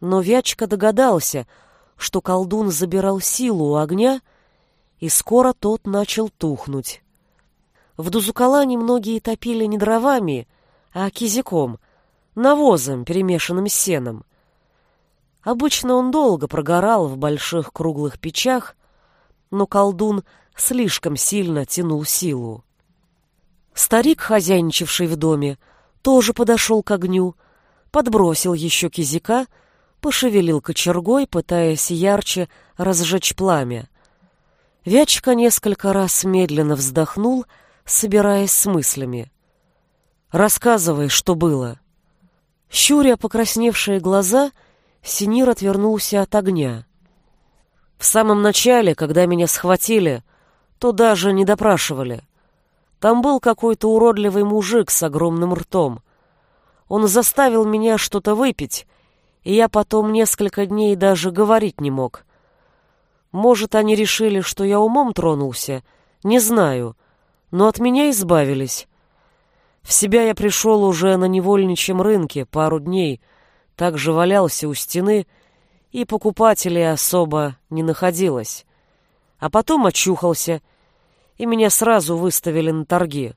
Но Вячка догадался, что колдун забирал силу у огня, и скоро тот начал тухнуть. В Дузукалане многие топили не дровами, а кизиком, навозом, перемешанным с сеном. Обычно он долго прогорал в больших круглых печах, но колдун слишком сильно тянул силу. Старик, хозяйничавший в доме, тоже подошел к огню, подбросил еще кизика, пошевелил кочергой, пытаясь ярче разжечь пламя. Вячка несколько раз медленно вздохнул, собираясь с мыслями. «Рассказывай, что было». Щуря покрасневшие глаза, Синир отвернулся от огня. В самом начале, когда меня схватили, то даже не допрашивали. Там был какой-то уродливый мужик с огромным ртом. Он заставил меня что-то выпить, и я потом несколько дней даже говорить не мог. Может, они решили, что я умом тронулся, не знаю, но от меня избавились. В себя я пришел уже на невольничьем рынке пару дней, также валялся у стены, и покупателей особо не находилось. А потом очухался, и меня сразу выставили на торги.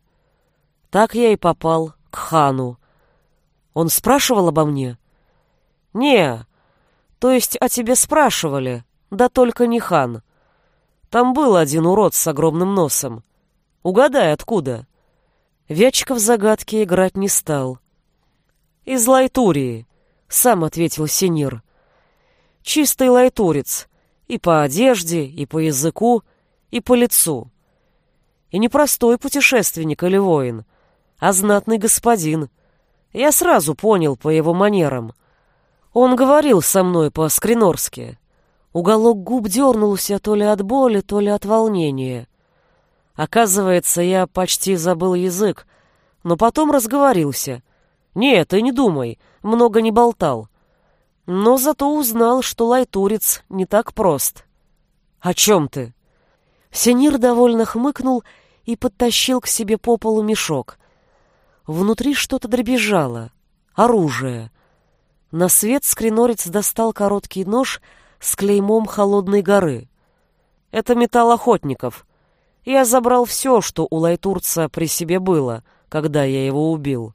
Так я и попал к хану. Он спрашивал обо мне? Не, то есть о тебе спрашивали, да только не хан. Там был один урод с огромным носом. Угадай, откуда?» Вячка в загадке играть не стал. «Из Лайтурии», — сам ответил Синир. «Чистый лайтурец. И по одежде, и по языку, и по лицу. И не простой путешественник или воин, а знатный господин. Я сразу понял по его манерам. Он говорил со мной по-скринорски. Уголок губ дернулся то ли от боли, то ли от волнения. Оказывается, я почти забыл язык, но потом разговорился. Нет, ты не думай, много не болтал. Но зато узнал, что лайтурец не так прост. О чем ты? Сенир довольно хмыкнул и подтащил к себе по полу мешок. Внутри что-то дребезжало. Оружие. На свет скринорец достал короткий нож с клеймом холодной горы. Это металл охотников — я забрал все, что у лайтурца при себе было, когда я его убил.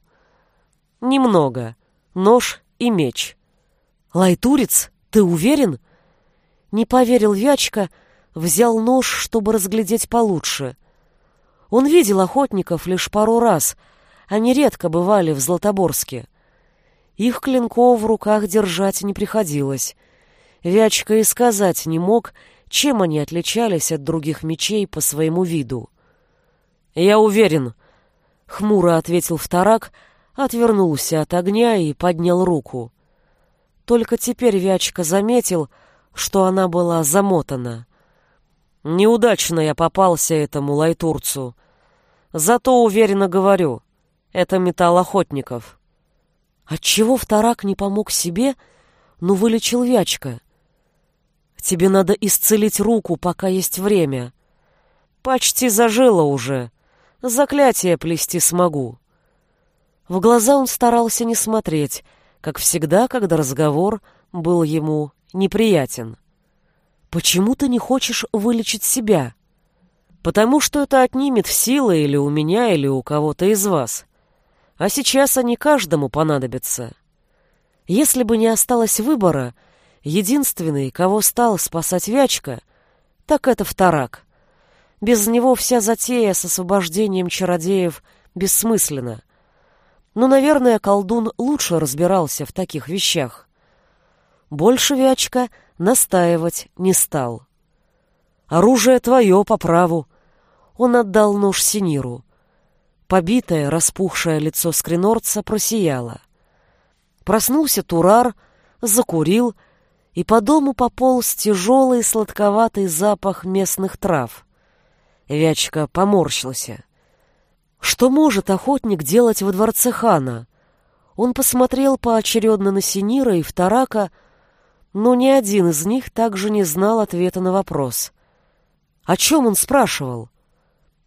Немного. Нож и меч. Лайтурец, ты уверен? Не поверил Вячка, взял нож, чтобы разглядеть получше. Он видел охотников лишь пару раз, они редко бывали в Златоборске. Их клинков в руках держать не приходилось. Вячка и сказать не мог, чем они отличались от других мечей по своему виду. «Я уверен», — хмуро ответил вторак, отвернулся от огня и поднял руку. Только теперь Вячка заметил, что она была замотана. Неудачно я попался этому лайтурцу. Зато уверенно говорю, это металл охотников. Отчего вторак не помог себе, но вылечил Вячка? Тебе надо исцелить руку, пока есть время. Почти зажило уже. Заклятие плести смогу. В глаза он старался не смотреть, как всегда, когда разговор был ему неприятен. «Почему ты не хочешь вылечить себя?» «Потому что это отнимет силы или у меня, или у кого-то из вас. А сейчас они каждому понадобятся. Если бы не осталось выбора, — Единственный, кого стал спасать Вячка, так это вторак. Без него вся затея с освобождением чародеев бессмысленна. Но, наверное, колдун лучше разбирался в таких вещах. Больше Вячка настаивать не стал. «Оружие твое по праву». Он отдал нож Синиру. Побитое, распухшее лицо скринорца просияло. Проснулся Турар, закурил — и по дому пополз тяжелый сладковатый запах местных трав. Вячка поморщился. Что может охотник делать во дворце хана? Он посмотрел поочередно на Синира и Вторака, но ни один из них также не знал ответа на вопрос. О чем он спрашивал?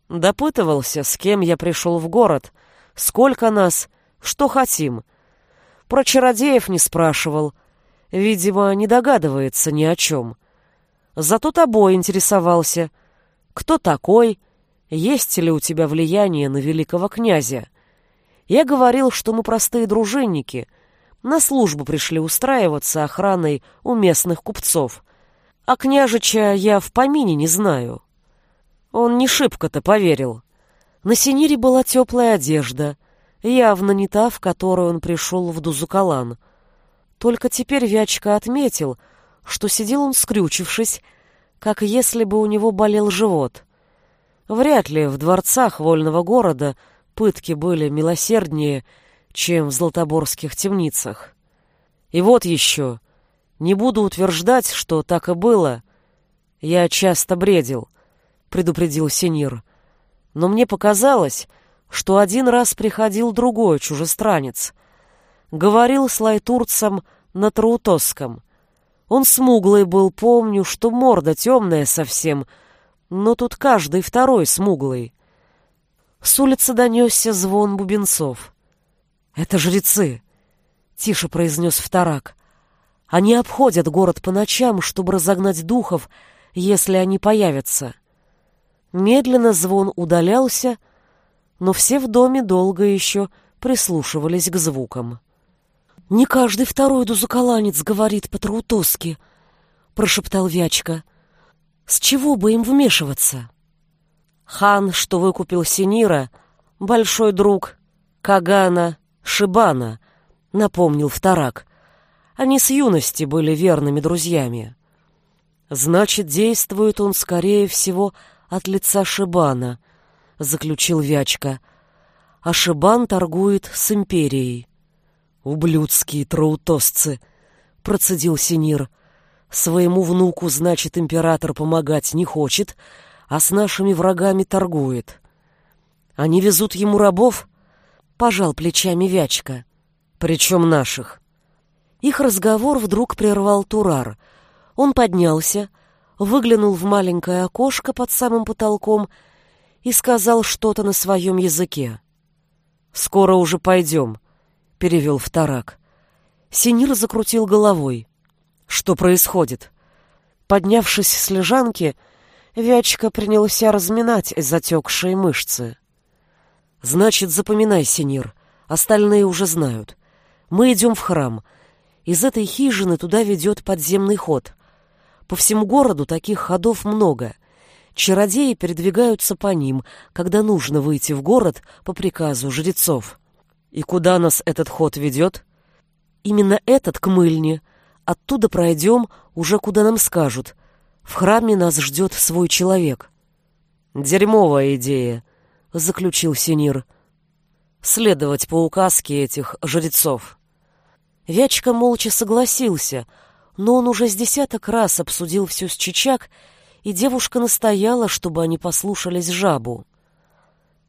Допытывался, с кем я пришел в город, сколько нас, что хотим. Про чародеев не спрашивал — Видимо, не догадывается ни о чем. Зато тобой интересовался. Кто такой? Есть ли у тебя влияние на великого князя? Я говорил, что мы простые дружинники. На службу пришли устраиваться охраной у местных купцов. А княжича я в помине не знаю. Он не шибко-то поверил. На Синире была теплая одежда, явно не та, в которую он пришел в Дузукалан — только теперь Вячка отметил, что сидел он скрючившись, как если бы у него болел живот. Вряд ли в дворцах вольного города пытки были милосерднее, чем в златоборских темницах. И вот еще. Не буду утверждать, что так и было. Я часто бредил. Предупредил Синир. «Но мне показалось, что один раз приходил другой чужестранец. Говорил с лайтурцем на Траутосском. Он смуглый был, помню, что морда темная совсем, но тут каждый второй смуглый. С улицы донесся звон бубенцов. «Это жрецы!» — тише произнес вторак. «Они обходят город по ночам, чтобы разогнать духов, если они появятся». Медленно звон удалялся, но все в доме долго еще прислушивались к звукам. «Не каждый второй дузукаланец говорит по-траутоски», — прошептал Вячка. «С чего бы им вмешиваться?» Хан, что выкупил Синира, большой друг Кагана Шибана, напомнил Вторак. Они с юности были верными друзьями. Значит, действует он, скорее всего, от лица Шибана, заключил Вячка. А Шибан торгует с империей. «Ублюдские траутосцы!» — процедил Синир. «Своему внуку, значит, император помогать не хочет, а с нашими врагами торгует. Они везут ему рабов?» — пожал плечами Вячка. «Причем наших». Их разговор вдруг прервал Турар. Он поднялся, выглянул в маленькое окошко под самым потолком и сказал что-то на своем языке. «Скоро уже пойдем», перевел вторак. Синир закрутил головой. Что происходит? Поднявшись с лежанки, Вячка принялся разминать затекшие мышцы. «Значит, запоминай, Синир, остальные уже знают. Мы идем в храм. Из этой хижины туда ведет подземный ход. По всему городу таких ходов много. Чародеи передвигаются по ним, когда нужно выйти в город по приказу жрецов. И куда нас этот ход ведет? Именно этот к мыльне. Оттуда пройдем уже куда нам скажут. В храме нас ждет свой человек. Дерьмовая идея, заключил Синир. Следовать по указке этих жрецов. Вячка молча согласился, но он уже с десяток раз обсудил все с Чичак, и девушка настояла, чтобы они послушались жабу.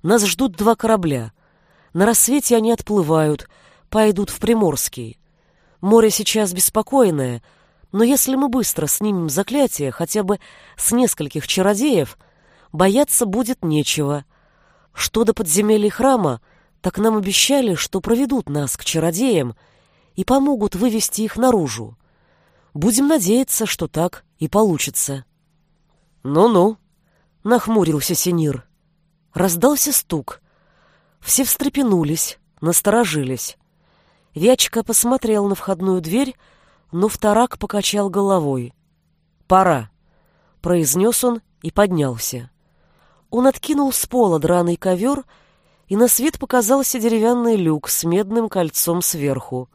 Нас ждут два корабля — на рассвете они отплывают, пойдут в Приморский. Море сейчас беспокойное, но если мы быстро снимем заклятие хотя бы с нескольких чародеев, бояться будет нечего. Что до подземелья храма, так нам обещали, что проведут нас к чародеям и помогут вывести их наружу. Будем надеяться, что так и получится. «Ну-ну», — нахмурился Синир. Раздался стук. Все встрепенулись, насторожились. Вячка посмотрел на входную дверь, но вторак покачал головой. «Пора», — произнес он и поднялся. Он откинул с пола драный ковер, и на свет показался деревянный люк с медным кольцом сверху.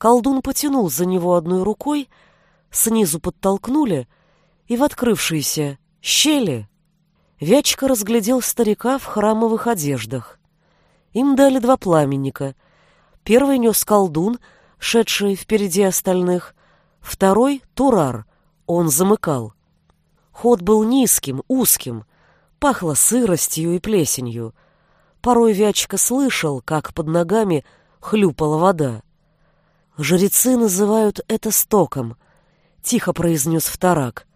Колдун потянул за него одной рукой, снизу подтолкнули, и в открывшиеся щели Вячка разглядел старика в храмовых одеждах. Им дали два пламенника. Первый нес колдун, шедший впереди остальных, второй — Турар, он замыкал. Ход был низким, узким, пахло сыростью и плесенью. Порой Вячка слышал, как под ногами хлюпала вода. «Жрецы называют это стоком», — тихо произнес вторак,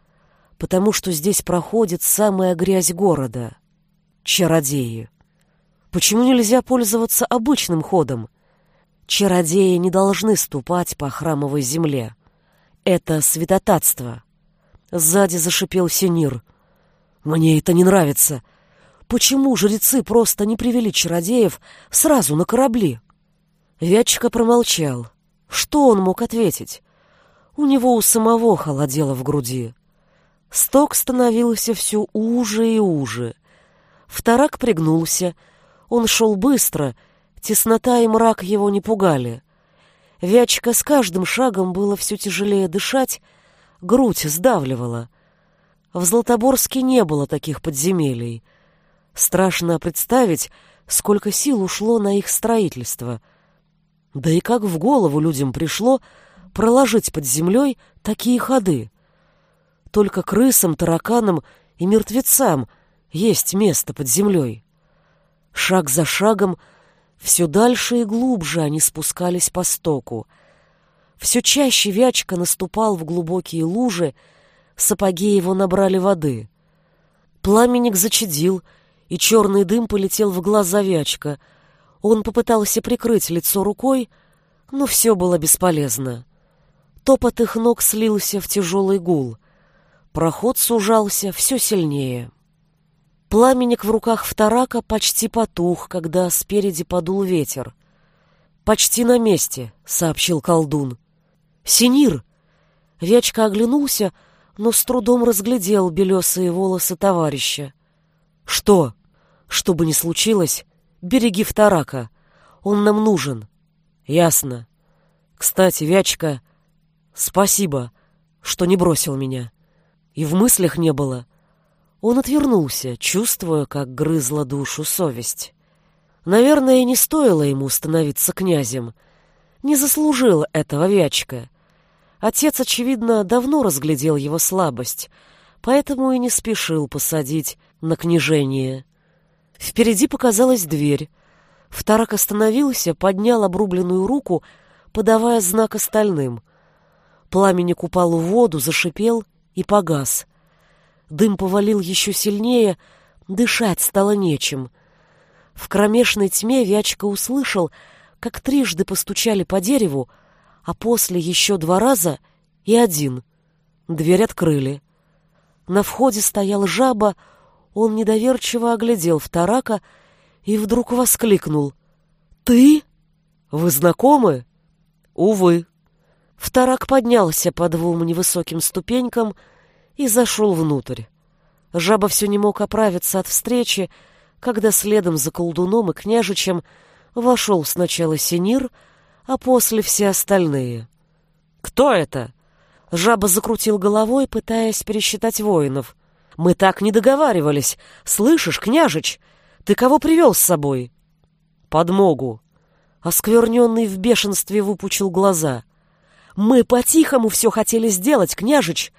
«потому что здесь проходит самая грязь города — чародеи». Почему нельзя пользоваться обычным ходом? Чародеи не должны ступать по храмовой земле. Это святотатство. Сзади зашипел Синир. Мне это не нравится. Почему жрецы просто не привели чародеев сразу на корабли? Вячка промолчал. Что он мог ответить? У него у самого холодело в груди. Сток становился все уже и уже. Вторак пригнулся, он шел быстро, теснота и мрак его не пугали. Вячка с каждым шагом было все тяжелее дышать, грудь сдавливала. В Златоборске не было таких подземелий. Страшно представить, сколько сил ушло на их строительство. Да и как в голову людям пришло проложить под землей такие ходы. Только крысам, тараканам и мертвецам есть место под землей. Шаг за шагом все дальше и глубже они спускались по стоку. Все чаще Вячка наступал в глубокие лужи, сапоги его набрали воды. Пламенник зачадил, и черный дым полетел в глаза Вячка. Он попытался прикрыть лицо рукой, но все было бесполезно. Топот их ног слился в тяжелый гул. Проход сужался все сильнее. Пламенник в руках вторака почти потух, когда спереди подул ветер. «Почти на месте», — сообщил колдун. «Синир!» Вячка оглянулся, но с трудом разглядел белесые волосы товарища. «Что? Что бы ни случилось, береги вторака. Он нам нужен». «Ясно. Кстати, Вячка, спасибо, что не бросил меня. И в мыслях не было». Он отвернулся, чувствуя, как грызла душу совесть. Наверное, не стоило ему становиться князем. Не заслужил этого Вячка. Отец, очевидно, давно разглядел его слабость, поэтому и не спешил посадить на княжение. Впереди показалась дверь. Вторак остановился, поднял обрубленную руку, подавая знак остальным. Пламенник упал в воду, зашипел и погас. Дым повалил еще сильнее, дышать стало нечем. В кромешной тьме Вячка услышал, как трижды постучали по дереву, а после еще два раза и один. Дверь открыли. На входе стоял жаба, он недоверчиво оглядел вторака и вдруг воскликнул. «Ты? Вы знакомы?» «Увы». Вторак поднялся по двум невысоким ступенькам и зашел внутрь. Жаба все не мог оправиться от встречи, когда следом за колдуном и княжичем вошел сначала Синир, а после все остальные. «Кто это?» Жаба закрутил головой, пытаясь пересчитать воинов. «Мы так не договаривались. Слышишь, княжич, ты кого привел с собой?» «Подмогу». Оскверненный в бешенстве выпучил глаза. «Мы по-тихому все хотели сделать, княжич.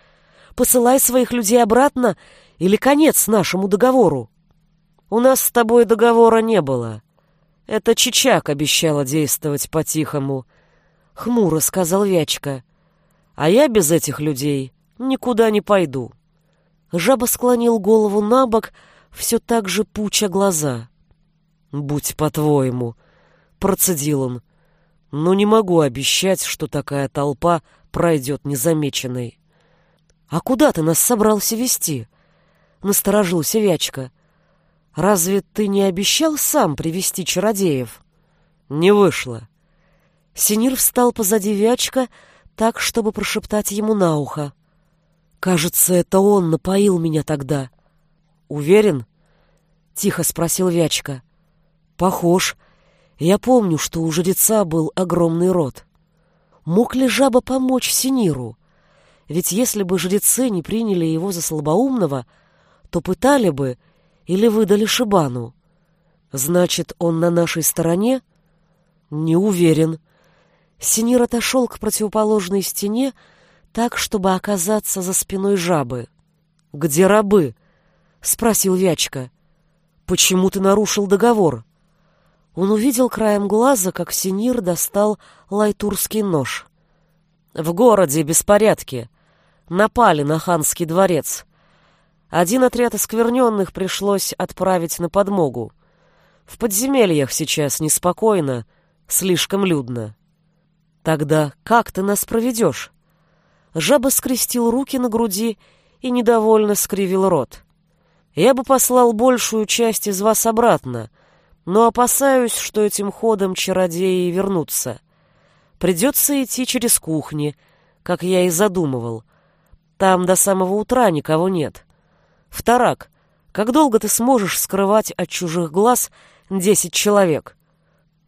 Посылай своих людей обратно или конец нашему договору. У нас с тобой договора не было. Это Чичак обещала действовать по-тихому. Хмуро сказал Вячка. А я без этих людей никуда не пойду. Жаба склонил голову на бок, все так же пуча глаза. «Будь по-твоему», — процедил он. «Но не могу обещать, что такая толпа пройдет незамеченной». «А куда ты нас собрался вести?» — насторожился Вячка. «Разве ты не обещал сам привести чародеев?» «Не вышло». Синир встал позади Вячка, так, чтобы прошептать ему на ухо. «Кажется, это он напоил меня тогда». «Уверен?» — тихо спросил Вячка. «Похож. Я помню, что у жреца был огромный рот. Мог ли жаба помочь Синиру?» Ведь если бы жрецы не приняли его за слабоумного, то пытали бы или выдали Шибану. Значит, он на нашей стороне? Не уверен. Синир отошел к противоположной стене, так, чтобы оказаться за спиной жабы. «Где рабы?» — спросил Вячка. «Почему ты нарушил договор?» Он увидел краем глаза, как Синир достал лайтурский нож. «В городе беспорядки напали на ханский дворец. Один отряд оскверненных пришлось отправить на подмогу. В подземельях сейчас неспокойно, слишком людно. Тогда как ты нас проведешь? Жаба скрестил руки на груди и недовольно скривил рот. Я бы послал большую часть из вас обратно, но опасаюсь, что этим ходом чародеи вернутся. Придется идти через кухни, как я и задумывал — там до самого утра никого нет. Вторак, как долго ты сможешь скрывать от чужих глаз десять человек?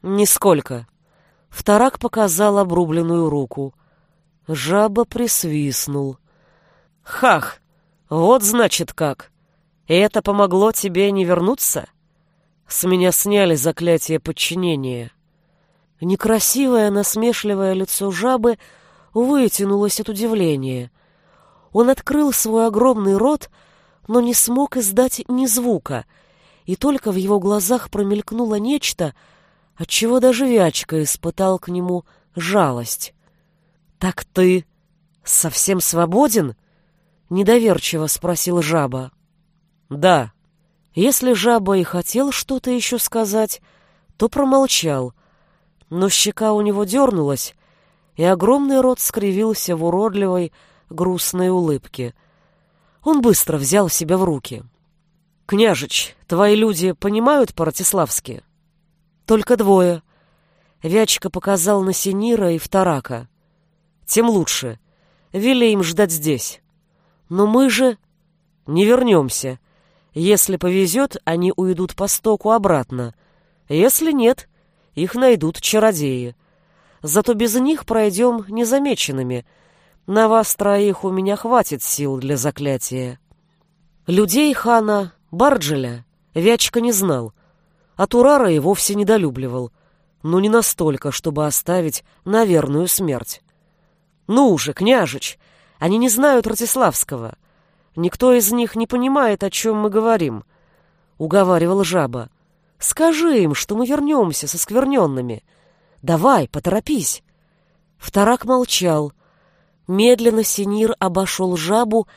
Нисколько. Вторак показал обрубленную руку. Жаба присвистнул. Хах, вот значит как. И это помогло тебе не вернуться? С меня сняли заклятие подчинения. Некрасивое, насмешливое лицо жабы вытянулось от удивления — он открыл свой огромный рот, но не смог издать ни звука, и только в его глазах промелькнуло нечто, отчего даже Вячка испытал к нему жалость. «Так ты совсем свободен?» — недоверчиво спросил жаба. «Да». Если жаба и хотел что-то еще сказать, то промолчал, но щека у него дернулась, и огромный рот скривился в уродливой, грустной улыбке. Он быстро взял себя в руки. «Княжич, твои люди понимают по-ратиславски?» «Только двое». Вячка показал на Синира и Вторака. «Тем лучше. Вели им ждать здесь. Но мы же не вернемся. Если повезет, они уйдут по стоку обратно. Если нет, их найдут чародеи. Зато без них пройдем незамеченными. На вас троих у меня хватит сил для заклятия. Людей хана Барджеля Вячка не знал, а Турара и вовсе недолюбливал, но не настолько, чтобы оставить на верную смерть. «Ну уже, княжич, они не знают Ратиславского. Никто из них не понимает, о чем мы говорим», — уговаривал жаба. Скажи им, что мы вернемся со скверненными. Давай, поторопись. Вторак молчал. Медленно Синир обошел жабу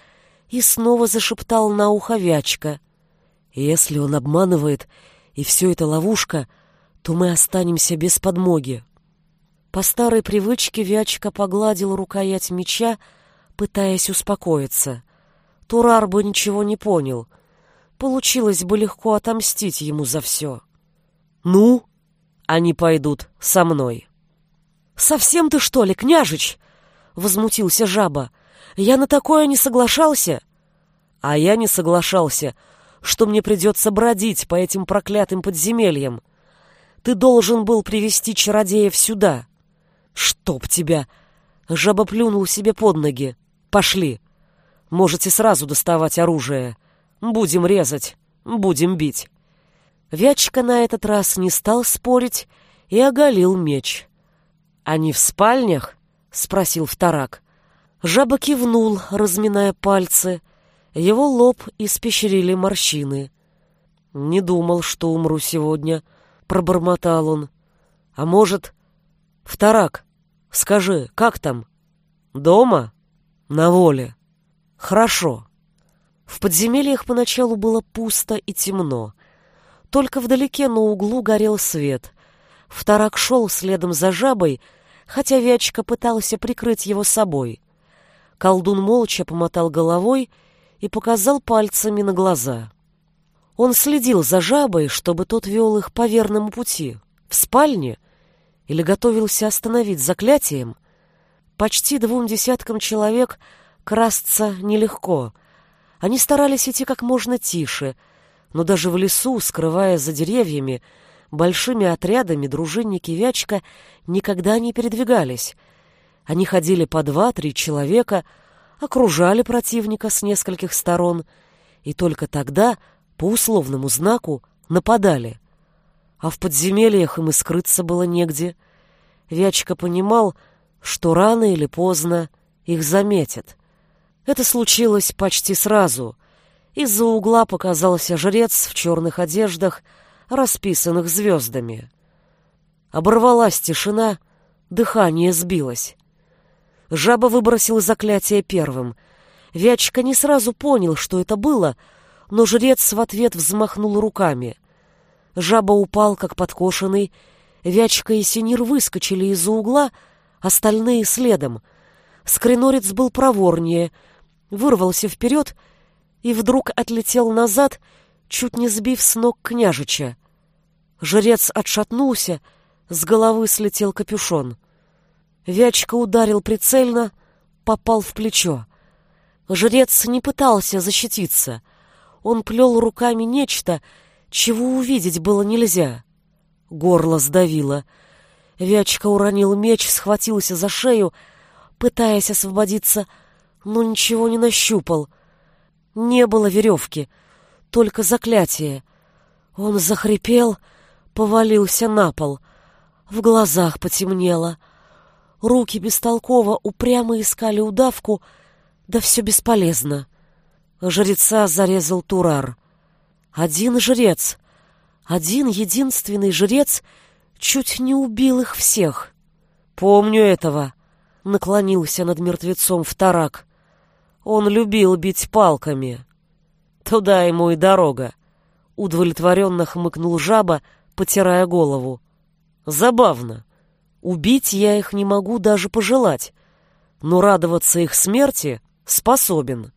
и снова зашептал на ухо Вячка. Если он обманывает, и все это ловушка, то мы останемся без подмоги. По старой привычке Вячка погладил рукоять меча, пытаясь успокоиться. Турар бы ничего не понял — Получилось бы легко отомстить ему за все. Ну, они пойдут со мной. Совсем ты что ли, княжич? Возмутился жаба. Я на такое не соглашался. А я не соглашался, что мне придется бродить по этим проклятым подземельям. Ты должен был привести чародеев сюда. Чтоб тебя! Жаба плюнул себе под ноги. Пошли. Можете сразу доставать оружие. Будем резать, будем бить. Вячка на этот раз не стал спорить и оголил меч. «Они в спальнях?» — спросил вторак. Жаба кивнул, разминая пальцы. Его лоб испещрили морщины. «Не думал, что умру сегодня», — пробормотал он. «А может...» «Вторак, скажи, как там?» «Дома?» «На воле». «Хорошо». В подземельях поначалу было пусто и темно. Только вдалеке на углу горел свет. Вторак шел следом за жабой, хотя Вячка пытался прикрыть его собой. Колдун молча помотал головой и показал пальцами на глаза. Он следил за жабой, чтобы тот вел их по верному пути. В спальне? Или готовился остановить заклятием? Почти двум десяткам человек красться нелегко — они старались идти как можно тише, но даже в лесу, скрывая за деревьями, большими отрядами дружинники Вячка никогда не передвигались. Они ходили по два-три человека, окружали противника с нескольких сторон и только тогда, по условному знаку, нападали. А в подземельях им и скрыться было негде. Вячка понимал, что рано или поздно их заметят. Это случилось почти сразу. Из-за угла показался жрец в черных одеждах, расписанных звездами. Оборвалась тишина, дыхание сбилось. Жаба выбросил заклятие первым. Вячка не сразу понял, что это было, но жрец в ответ взмахнул руками. Жаба упал, как подкошенный. Вячка и Синир выскочили из-за угла, остальные следом. Скринорец был проворнее — вырвался вперед и вдруг отлетел назад, чуть не сбив с ног княжича. Жрец отшатнулся, с головы слетел капюшон. Вячка ударил прицельно, попал в плечо. Жрец не пытался защититься. Он плел руками нечто, чего увидеть было нельзя. Горло сдавило. Вячка уронил меч, схватился за шею, пытаясь освободиться, но ничего не нащупал. Не было веревки, только заклятие. Он захрипел, повалился на пол. В глазах потемнело. Руки бестолково упрямо искали удавку, да все бесполезно. Жреца зарезал Турар. Один жрец, один единственный жрец чуть не убил их всех. Помню этого, наклонился над мертвецом Вторак. Он любил бить палками. Туда ему и дорога. Удовлетворенно хмыкнул жаба, потирая голову. Забавно. Убить я их не могу даже пожелать, но радоваться их смерти способен.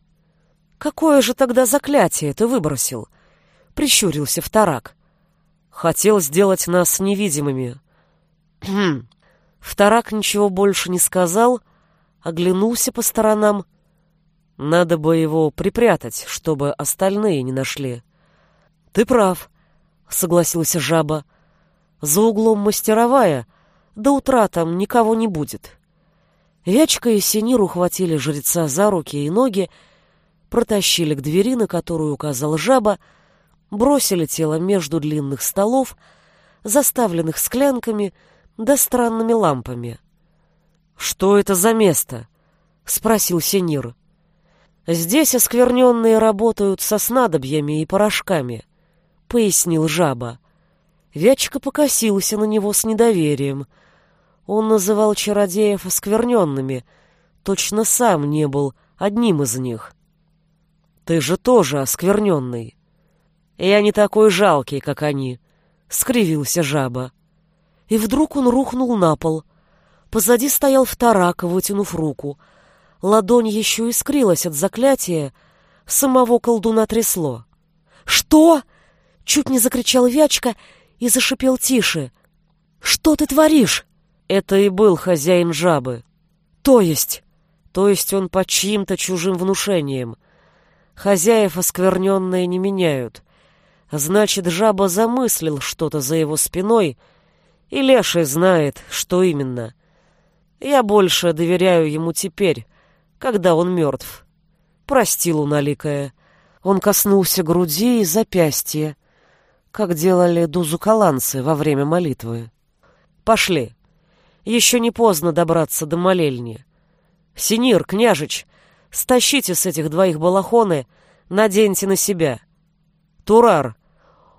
Какое же тогда заклятие ты выбросил? Прищурился Вторак. Хотел сделать нас невидимыми. Вторак ничего больше не сказал, оглянулся по сторонам. Надо бы его припрятать, чтобы остальные не нашли. Ты прав, согласился жаба. За углом мастеровая, до утра там никого не будет. Вячка и Синир ухватили жреца за руки и ноги, протащили к двери, на которую указал жаба, бросили тело между длинных столов, заставленных склянками да странными лампами. «Что это за место?» — спросил Синир. «Здесь оскверненные работают со снадобьями и порошками», — пояснил жаба. Вячка покосился на него с недоверием. Он называл чародеев оскверненными, точно сам не был одним из них. «Ты же тоже оскверненный!» «Я не такой жалкий, как они», — скривился жаба. И вдруг он рухнул на пол. Позади стоял вторак, вытянув руку. Ладонь еще искрилась от заклятия, самого колдуна трясло. «Что?» — чуть не закричал Вячка и зашипел тише. «Что ты творишь?» Это и был хозяин жабы. То есть? То есть он под чьим-то чужим внушением. Хозяев оскверненные не меняют. Значит, жаба замыслил что-то за его спиной, и леший знает, что именно. Я больше доверяю ему теперь, когда он мертв. Прости, луналикая. Он коснулся груди и запястья, как делали дузукаланцы во время молитвы. Пошли. Еще не поздно добраться до молельни. Синир, княжич, стащите с этих двоих балахоны, наденьте на себя. Турар.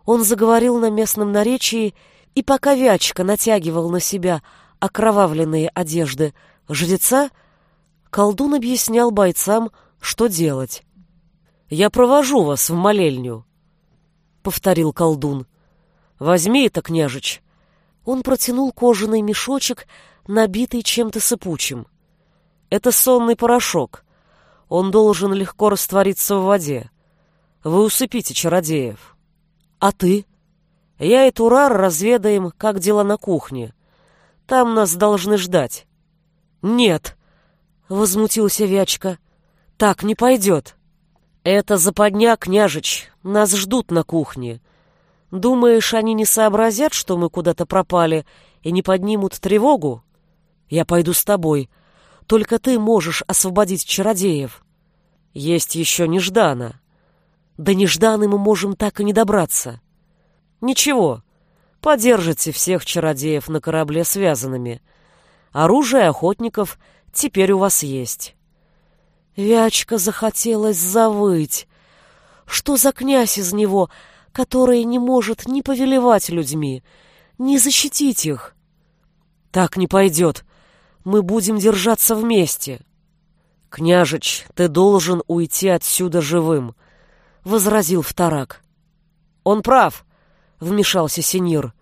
Он заговорил на местном наречии, и пока Вячка натягивал на себя окровавленные одежды жреца, колдун объяснял бойцам, что делать. «Я провожу вас в молельню», — повторил колдун. «Возьми это, княжич, он протянул кожаный мешочек, набитый чем-то сыпучим. Это сонный порошок. Он должен легко раствориться в воде. Вы усыпите чародеев. А ты? Я и Турар разведаем, как дела на кухне. Там нас должны ждать. Нет, возмутился Вячка. Так не пойдет. Это западня, княжич. Нас ждут на кухне. Думаешь, они не сообразят, что мы куда-то пропали, и не поднимут тревогу? Я пойду с тобой. Только ты можешь освободить чародеев. Есть еще Неждана. До Нежданы мы можем так и не добраться. Ничего, подержите всех чародеев на корабле связанными. Оружие охотников теперь у вас есть. Вячка захотелось завыть. Что за князь из него — который не может ни повелевать людьми, ни защитить их. Так не пойдет. Мы будем держаться вместе. Княжич, ты должен уйти отсюда живым, — возразил Вторак. Он прав, — вмешался Синир.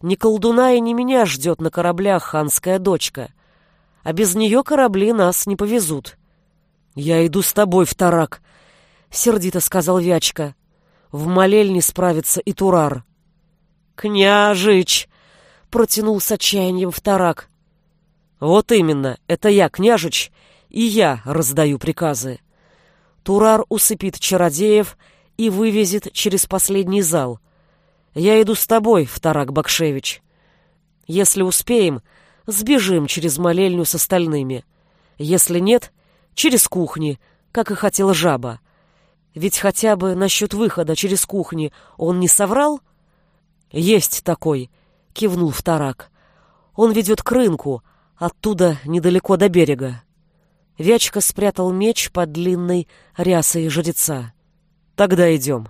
Ни колдуна и ни меня ждет на кораблях ханская дочка, а без нее корабли нас не повезут. Я иду с тобой, Вторак, — сердито сказал Вячка. В молельне справится и Турар. «Княжич!» — протянул с отчаянием вторак. «Вот именно, это я, княжич, и я раздаю приказы. Турар усыпит чародеев и вывезет через последний зал. Я иду с тобой, вторак Бакшевич. Если успеем, сбежим через молельню с остальными. Если нет, через кухни, как и хотела жаба. Ведь хотя бы насчет выхода через кухни он не соврал? Есть такой, кивнул вторак. Он ведет к рынку, оттуда недалеко до берега. Вячка спрятал меч под длинной рясой жреца. «Тогда идем».